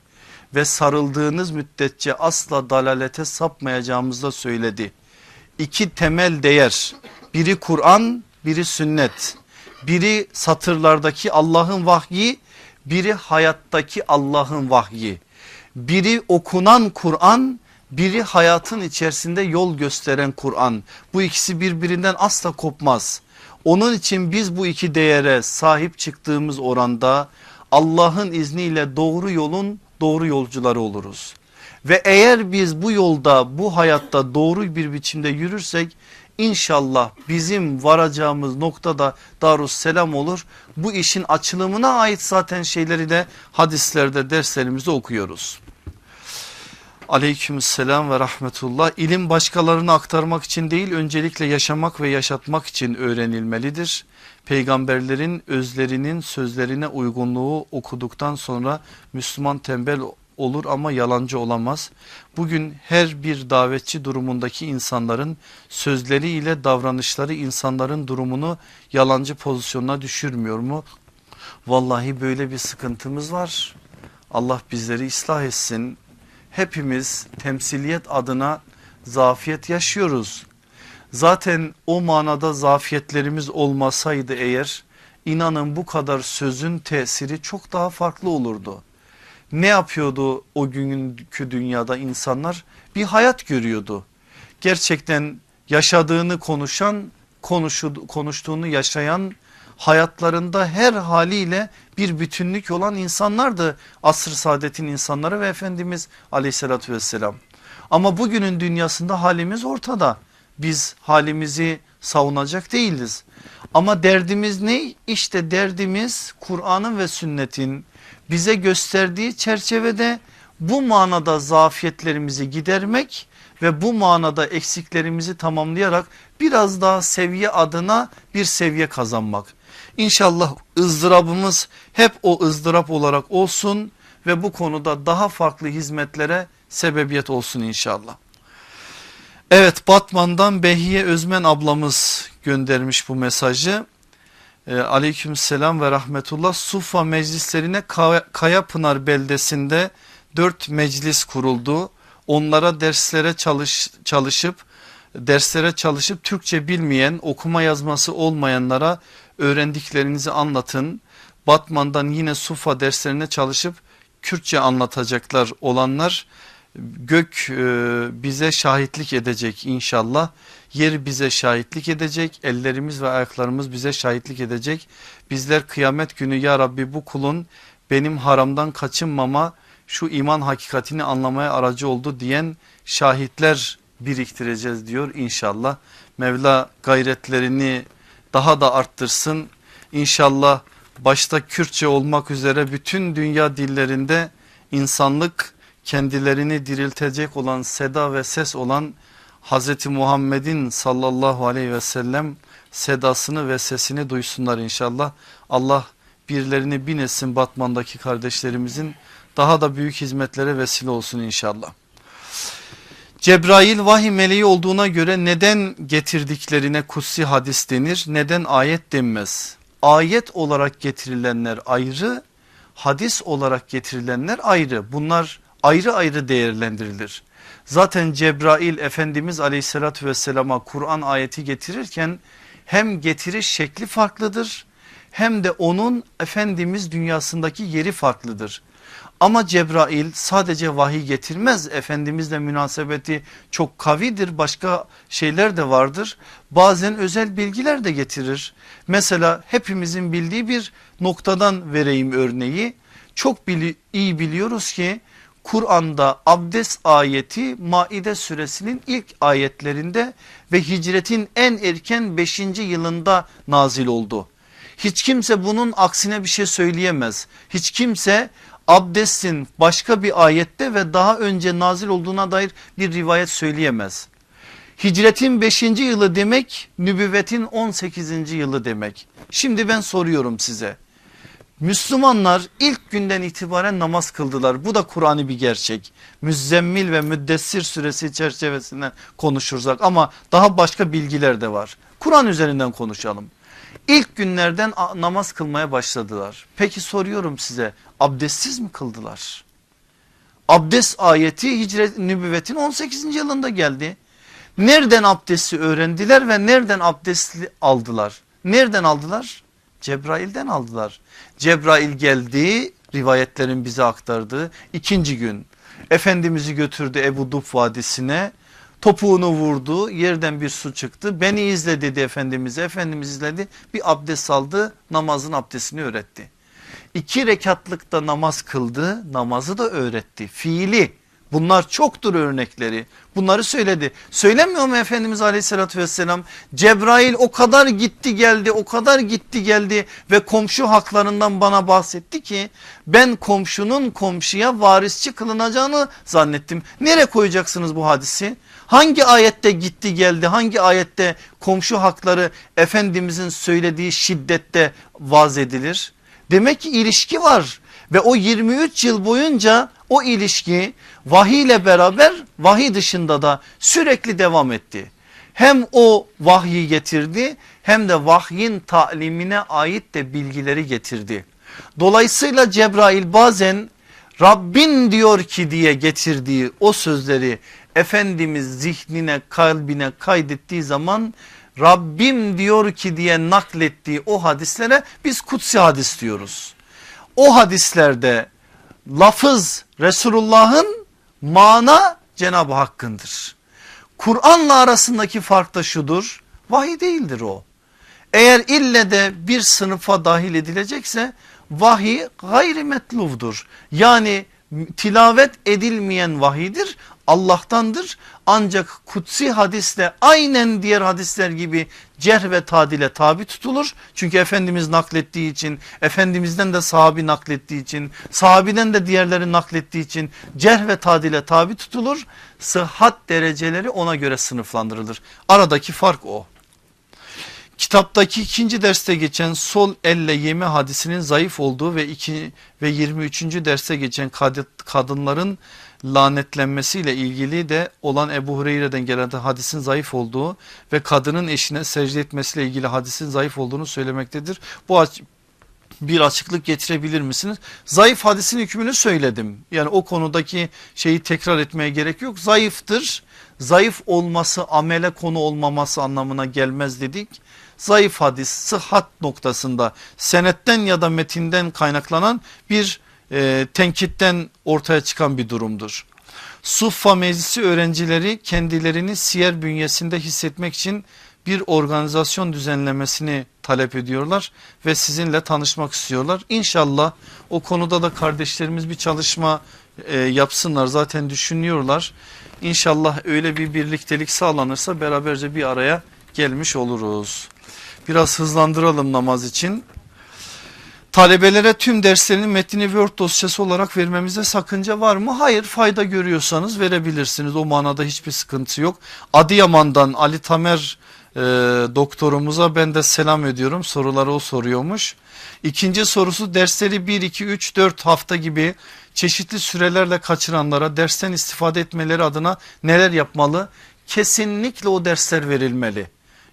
ve sarıldığınız müddetçe asla dalalete sapmayacağımızı da söyledi. İki temel değer biri Kur'an biri sünnet biri satırlardaki Allah'ın vahyi biri hayattaki Allah'ın vahyi biri okunan Kur'an biri hayatın içerisinde yol gösteren Kur'an bu ikisi birbirinden asla kopmaz. Onun için biz bu iki değere sahip çıktığımız oranda Allah'ın izniyle doğru yolun doğru yolcuları oluruz. Ve eğer biz bu yolda bu hayatta doğru bir biçimde yürürsek İnşallah bizim varacağımız noktada Darusselam olur. Bu işin açılımına ait zaten şeyleri de hadislerde derslerimizde okuyoruz. Aleykümselam ve rahmetullah. İlim başkalarına aktarmak için değil öncelikle yaşamak ve yaşatmak için öğrenilmelidir. Peygamberlerin özlerinin sözlerine uygunluğu okuduktan sonra Müslüman tembel olur ama yalancı olamaz. Bugün her bir davetçi durumundaki insanların sözleriyle davranışları insanların durumunu yalancı pozisyonuna düşürmüyor mu? Vallahi böyle bir sıkıntımız var. Allah bizleri ıslah etsin. Hepimiz temsiliyet adına zafiyet yaşıyoruz. Zaten o manada zafiyetlerimiz olmasaydı eğer inanın bu kadar sözün tesiri çok daha farklı olurdu. Ne yapıyordu o günkü dünyada insanlar? Bir hayat görüyordu. Gerçekten yaşadığını konuşan, konuşu, konuştuğunu yaşayan hayatlarında her haliyle bir bütünlük olan insanlardı asr saadetin insanları ve Efendimiz aleyhissalatü vesselam. Ama bugünün dünyasında halimiz ortada. Biz halimizi savunacak değiliz. Ama derdimiz ne? İşte derdimiz Kur'an'ın ve sünnetin bize gösterdiği çerçevede bu manada zafiyetlerimizi gidermek ve bu manada eksiklerimizi tamamlayarak biraz daha seviye adına bir seviye kazanmak. İnşallah ızdırabımız hep o ızdırap olarak olsun ve bu konuda daha farklı hizmetlere sebebiyet olsun inşallah. Evet Batman'dan Behiye Özmen ablamız göndermiş bu mesajı. E, Aleyküm selam ve rahmetullah. Sufa meclislerine Kaya, Pınar beldesinde dört meclis kuruldu. Onlara derslere çalış, çalışıp derslere çalışıp Türkçe bilmeyen okuma yazması olmayanlara öğrendiklerinizi anlatın. Batman'dan yine Sufa derslerine çalışıp Kürtçe anlatacaklar olanlar gök e, bize şahitlik edecek inşallah. Yer bize şahitlik edecek ellerimiz ve ayaklarımız bize şahitlik edecek. Bizler kıyamet günü ya Rabbi bu kulun benim haramdan kaçınmama şu iman hakikatini anlamaya aracı oldu diyen şahitler biriktireceğiz diyor inşallah. Mevla gayretlerini daha da arttırsın. İnşallah başta Kürtçe olmak üzere bütün dünya dillerinde insanlık kendilerini diriltecek olan seda ve ses olan Hazreti Muhammed'in sallallahu aleyhi ve sellem sedasını ve sesini duysunlar inşallah. Allah birilerini bin etsin Batman'daki kardeşlerimizin daha da büyük hizmetlere vesile olsun inşallah. Cebrail vahiy meleği olduğuna göre neden getirdiklerine kutsi hadis denir neden ayet denmez. Ayet olarak getirilenler ayrı hadis olarak getirilenler ayrı bunlar ayrı ayrı değerlendirilir. Zaten Cebrail Efendimiz aleyhissalatü vesselama Kur'an ayeti getirirken hem getiriş şekli farklıdır hem de onun Efendimiz dünyasındaki yeri farklıdır. Ama Cebrail sadece vahiy getirmez. Efendimizle münasebeti çok kavidir. Başka şeyler de vardır. Bazen özel bilgiler de getirir. Mesela hepimizin bildiği bir noktadan vereyim örneği. Çok bili iyi biliyoruz ki Kur'an'da abdest ayeti Maide suresinin ilk ayetlerinde ve hicretin en erken 5. yılında nazil oldu. Hiç kimse bunun aksine bir şey söyleyemez. Hiç kimse abdestin başka bir ayette ve daha önce nazil olduğuna dair bir rivayet söyleyemez. Hicretin 5. yılı demek nübüvvetin 18. yılı demek. Şimdi ben soruyorum size. Müslümanlar ilk günden itibaren namaz kıldılar. Bu da Kur'an'ı bir gerçek. Müzzemmil ve Müddessir suresi çerçevesinden konuşursak ama daha başka bilgiler de var. Kur'an üzerinden konuşalım. İlk günlerden namaz kılmaya başladılar. Peki soruyorum size abdestsiz mi kıldılar? Abdest ayeti hicret nübüvvetin 18. yılında geldi. Nereden abdesti öğrendiler ve nereden abdesti aldılar? Nereden aldılar? Cebrail'den aldılar. Cebrail geldi rivayetlerin bize aktardığı ikinci gün. Efendimiz'i götürdü Ebu Dub Vadisi'ne topuğunu vurdu yerden bir su çıktı beni izle dedi Efendimiz'e Efendimiz izledi bir abdest aldı namazın abdestini öğretti. İki rekatlıkta namaz kıldı namazı da öğretti fiili Bunlar çoktur örnekleri. Bunları söyledi. Söylemiyor mu Efendimiz aleyhissalatü vesselam? Cebrail o kadar gitti geldi o kadar gitti geldi ve komşu haklarından bana bahsetti ki ben komşunun komşuya varisçi kılınacağını zannettim. Nereye koyacaksınız bu hadisi? Hangi ayette gitti geldi hangi ayette komşu hakları Efendimizin söylediği şiddette vaz edilir? Demek ki ilişki var ve o 23 yıl boyunca o ilişki vahiy ile beraber vahiy dışında da sürekli devam etti. Hem o vahyi getirdi hem de vahyin talimine ait de bilgileri getirdi. Dolayısıyla Cebrail bazen Rabbin diyor ki diye getirdiği o sözleri Efendimiz zihnine kalbine kaydettiği zaman Rabbim diyor ki diye naklettiği o hadislere biz kutsi hadis diyoruz. O hadislerde lafız Resulullah'ın mana Cenab-ı Hakk'ındır. Kur'an'la arasındaki fark da şudur vahiy değildir o. Eğer ille de bir sınıfa dahil edilecekse vahiy gayri metluvdur. Yani tilavet edilmeyen vahidir Allah'tandır ancak kutsi hadisle aynen diğer hadisler gibi cerh ve tadile tabi tutulur. Çünkü Efendimiz naklettiği için Efendimizden de sahabi naklettiği için sahabiden de diğerleri naklettiği için cerh ve tadile tabi tutulur. Sıhhat dereceleri ona göre sınıflandırılır. Aradaki fark o. Kitaptaki ikinci derste geçen sol elle yeme hadisinin zayıf olduğu ve, iki, ve 23. derste geçen kadınların lanetlenmesiyle ilgili de olan Ebu Hureyre'den gelen hadisin zayıf olduğu ve kadının eşine secde etmesiyle ilgili hadisin zayıf olduğunu söylemektedir. Bu aç bir açıklık getirebilir misiniz? Zayıf hadisin hükmünü söyledim. Yani o konudaki şeyi tekrar etmeye gerek yok. Zayıftır. Zayıf olması amele konu olmaması anlamına gelmez dedik. Zayıf hadis sıhhat noktasında senetten ya da metinden kaynaklanan bir e, tenkitten ortaya çıkan bir durumdur. Suffa Meclisi öğrencileri kendilerini siyer bünyesinde hissetmek için bir organizasyon düzenlemesini talep ediyorlar ve sizinle tanışmak istiyorlar. İnşallah o konuda da kardeşlerimiz bir çalışma e, yapsınlar zaten düşünüyorlar. İnşallah öyle bir birliktelik sağlanırsa beraberce bir araya gelmiş oluruz. Biraz hızlandıralım namaz için. Talebelere tüm derslerin metnini Word dosyası olarak vermemize sakınca var mı? Hayır fayda görüyorsanız verebilirsiniz o manada hiçbir sıkıntı yok. Adıyaman'dan Ali Tamer e, doktorumuza ben de selam ediyorum soruları o soruyormuş. İkinci sorusu dersleri 1, 2, 3, 4 hafta gibi çeşitli sürelerle kaçıranlara dersten istifade etmeleri adına neler yapmalı? Kesinlikle o dersler verilmeli.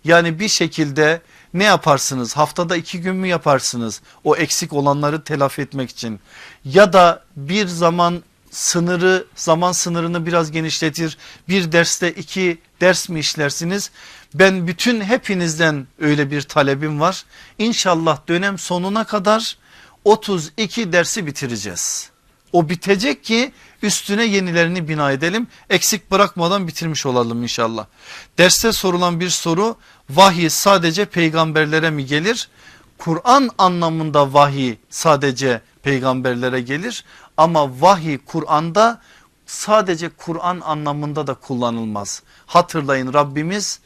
Yani bir şekilde ne yaparsınız? Haftada iki gün mü yaparsınız? O eksik olanları telafi etmek için. Ya da bir zaman sınırı zaman sınırını biraz genişletir. Bir derste iki ders mi işlersiniz? Ben bütün hepinizden öyle bir talebim var. İnşallah dönem sonuna kadar 32 dersi bitireceğiz. O bitecek ki üstüne yenilerini bina edelim eksik bırakmadan bitirmiş olalım inşallah derste sorulan bir soru vahiy sadece peygamberlere mi gelir? Kur'an anlamında vahiy sadece peygamberlere gelir ama vahiy Kur'an'da sadece Kur'an anlamında da kullanılmaz. Hatırlayın Rabbimiz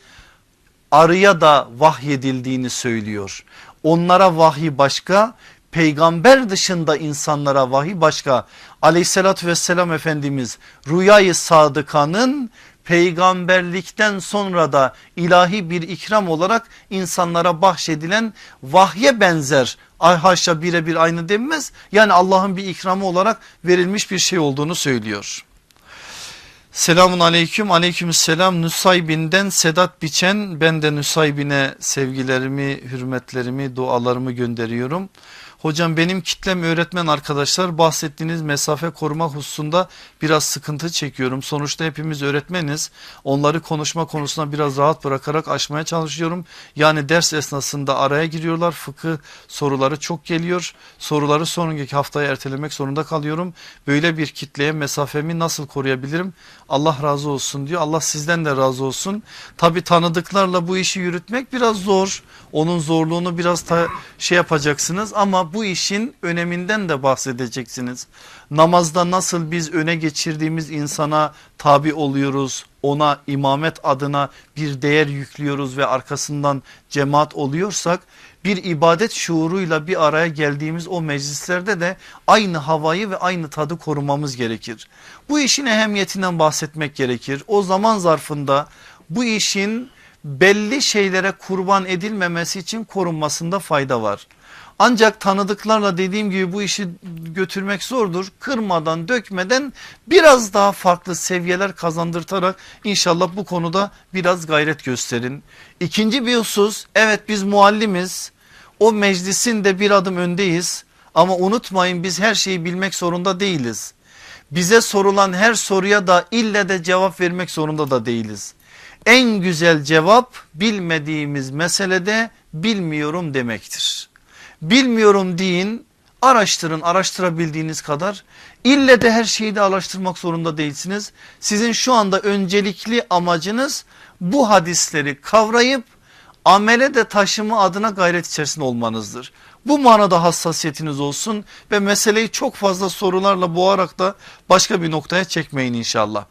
arıya da vahyedildiğini söylüyor. Onlara vahiy başka peygamber dışında insanlara vahiy başka. Aleyhissalatü vesselam Efendimiz rüyayı sadıkanın peygamberlikten sonra da ilahi bir ikram olarak insanlara bahşedilen vahye benzer ay haşa birebir aynı denmez yani Allah'ın bir ikramı olarak verilmiş bir şey olduğunu söylüyor. Selamun aleyküm aleyküm selam Nusaybin'den Sedat Biçen ben de Nusaybin'e sevgilerimi hürmetlerimi dualarımı gönderiyorum. Hocam benim kitlem öğretmen arkadaşlar bahsettiğiniz mesafe koruma hususunda biraz sıkıntı çekiyorum. Sonuçta hepimiz öğretmeniz. Onları konuşma konusunda biraz rahat bırakarak aşmaya çalışıyorum. Yani ders esnasında araya giriyorlar. Fıkıh soruları çok geliyor. Soruları sonraki haftaya ertelemek zorunda kalıyorum. Böyle bir kitleye mesafemi nasıl koruyabilirim? Allah razı olsun diyor. Allah sizden de razı olsun. Tabi tanıdıklarla bu işi yürütmek biraz zor. Onun zorluğunu biraz şey yapacaksınız ama bu işin öneminden de bahsedeceksiniz. Namazda nasıl biz öne geçirdiğimiz insana tabi oluyoruz. Ona imamet adına bir değer yüklüyoruz ve arkasından cemaat oluyorsak bir ibadet şuuruyla bir araya geldiğimiz o meclislerde de aynı havayı ve aynı tadı korumamız gerekir. Bu işin ehemmiyetinden bahsetmek gerekir. O zaman zarfında bu işin belli şeylere kurban edilmemesi için korunmasında fayda var. Ancak tanıdıklarla dediğim gibi bu işi götürmek zordur. Kırmadan dökmeden biraz daha farklı seviyeler kazandırtarak inşallah bu konuda biraz gayret gösterin. İkinci bir husus evet biz muallimiz o meclisin de bir adım öndeyiz ama unutmayın biz her şeyi bilmek zorunda değiliz. Bize sorulan her soruya da ille de cevap vermek zorunda da değiliz. En güzel cevap bilmediğimiz meselede bilmiyorum demektir. Bilmiyorum deyin araştırın araştırabildiğiniz kadar ille de her şeyi de araştırmak zorunda değilsiniz. Sizin şu anda öncelikli amacınız bu hadisleri kavrayıp amele de taşıma adına gayret içerisinde olmanızdır. Bu manada hassasiyetiniz olsun ve meseleyi çok fazla sorularla boğarak da başka bir noktaya çekmeyin inşallah.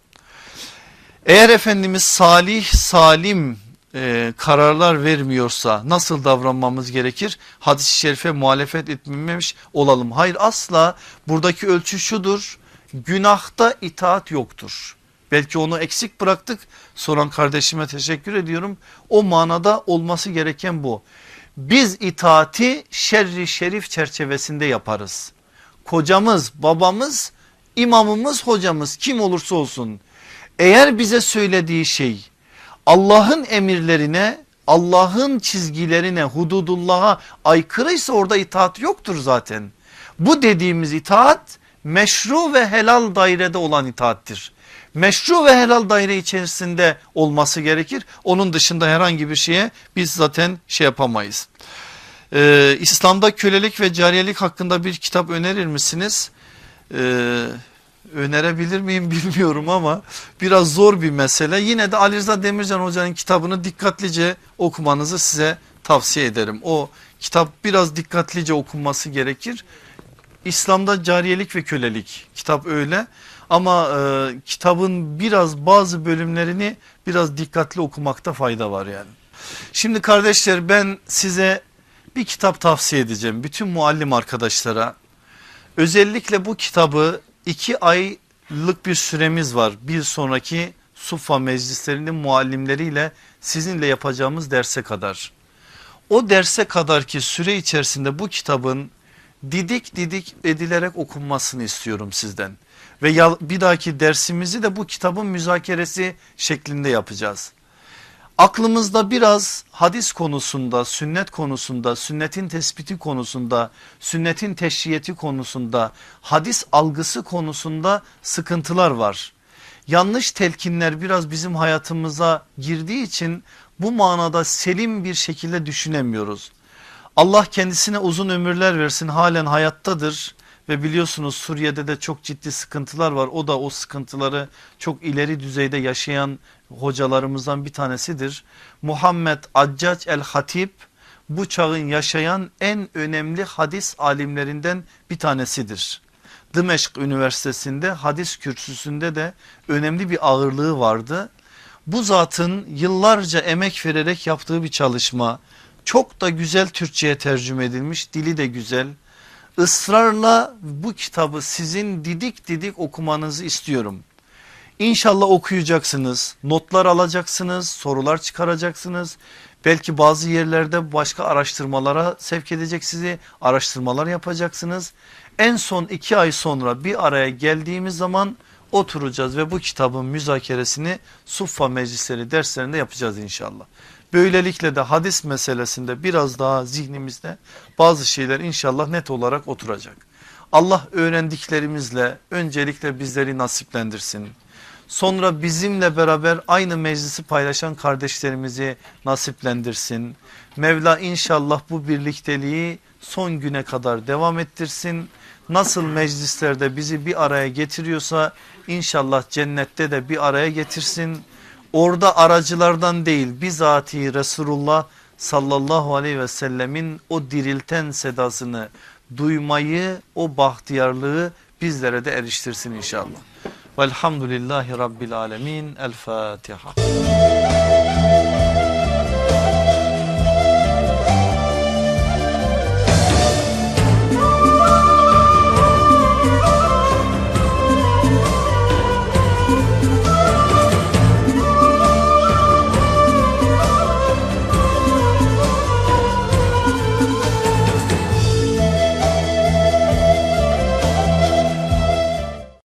Eğer Efendimiz salih salim e, kararlar vermiyorsa nasıl davranmamız gerekir? Hadis-i şerife muhalefet etmemiş olalım. Hayır asla buradaki ölçü şudur günahta itaat yoktur. Belki onu eksik bıraktık soran kardeşime teşekkür ediyorum. O manada olması gereken bu. Biz itaati şerri şerif çerçevesinde yaparız. Kocamız, babamız, imamımız, hocamız kim olursa olsun eğer bize söylediği şey Allah'ın emirlerine Allah'ın çizgilerine hududullah'a aykırıysa orada itaat yoktur zaten. Bu dediğimiz itaat meşru ve helal dairede olan itaattir. Meşru ve helal daire içerisinde olması gerekir. Onun dışında herhangi bir şeye biz zaten şey yapamayız. Ee, İslam'da kölelik ve cariyelik hakkında bir kitap önerir misiniz? Ee, önerebilir miyim bilmiyorum ama biraz zor bir mesele. Yine de Ali Rıza Demircan hocanın kitabını dikkatlice okumanızı size tavsiye ederim. O kitap biraz dikkatlice okunması gerekir. İslam'da cariyelik ve kölelik kitap öyle ama e, kitabın biraz bazı bölümlerini biraz dikkatli okumakta fayda var yani. Şimdi kardeşler ben size bir kitap tavsiye edeceğim bütün muallim arkadaşlara. Özellikle bu kitabı iki aylık bir süremiz var. Bir sonraki Suffa meclislerinin muallimleriyle sizinle yapacağımız derse kadar. O derse kadar ki süre içerisinde bu kitabın didik didik edilerek okunmasını istiyorum sizden. Ve bir dahaki dersimizi de bu kitabın müzakeresi şeklinde yapacağız. Aklımızda biraz hadis konusunda, sünnet konusunda, sünnetin tespiti konusunda, sünnetin teşriyeti konusunda, hadis algısı konusunda sıkıntılar var. Yanlış telkinler biraz bizim hayatımıza girdiği için bu manada selim bir şekilde düşünemiyoruz. Allah kendisine uzun ömürler versin halen hayattadır ve biliyorsunuz Suriye'de de çok ciddi sıkıntılar var. O da o sıkıntıları çok ileri düzeyde yaşayan hocalarımızdan bir tanesidir. Muhammed Accac el-Hatip bu çağın yaşayan en önemli hadis alimlerinden bir tanesidir. Dımeşk Üniversitesi'nde hadis kürsüsünde de önemli bir ağırlığı vardı. Bu zatın yıllarca emek vererek yaptığı bir çalışma çok da güzel Türkçe'ye tercüme edilmiş dili de güzel. Israrla bu kitabı sizin didik didik okumanızı istiyorum. İnşallah okuyacaksınız, notlar alacaksınız, sorular çıkaracaksınız. Belki bazı yerlerde başka araştırmalara sevk edecek sizi, araştırmalar yapacaksınız. En son iki ay sonra bir araya geldiğimiz zaman oturacağız ve bu kitabın müzakeresini Suffa meclisleri derslerinde yapacağız inşallah. Böylelikle de hadis meselesinde biraz daha zihnimizde bazı şeyler inşallah net olarak oturacak. Allah öğrendiklerimizle öncelikle bizleri nasiplendirsin. Sonra bizimle beraber aynı meclisi paylaşan kardeşlerimizi nasiplendirsin. Mevla inşallah bu birlikteliği son güne kadar devam ettirsin. Nasıl meclislerde bizi bir araya getiriyorsa inşallah cennette de bir araya getirsin. Orada aracılardan değil bizatihi Resulullah sallallahu aleyhi ve sellemin o dirilten sedasını duymayı, o bahtiyarlığı bizlere de eriştirsin inşallah. Velhamdülillahi Rabbil Alemin. El Fatiha.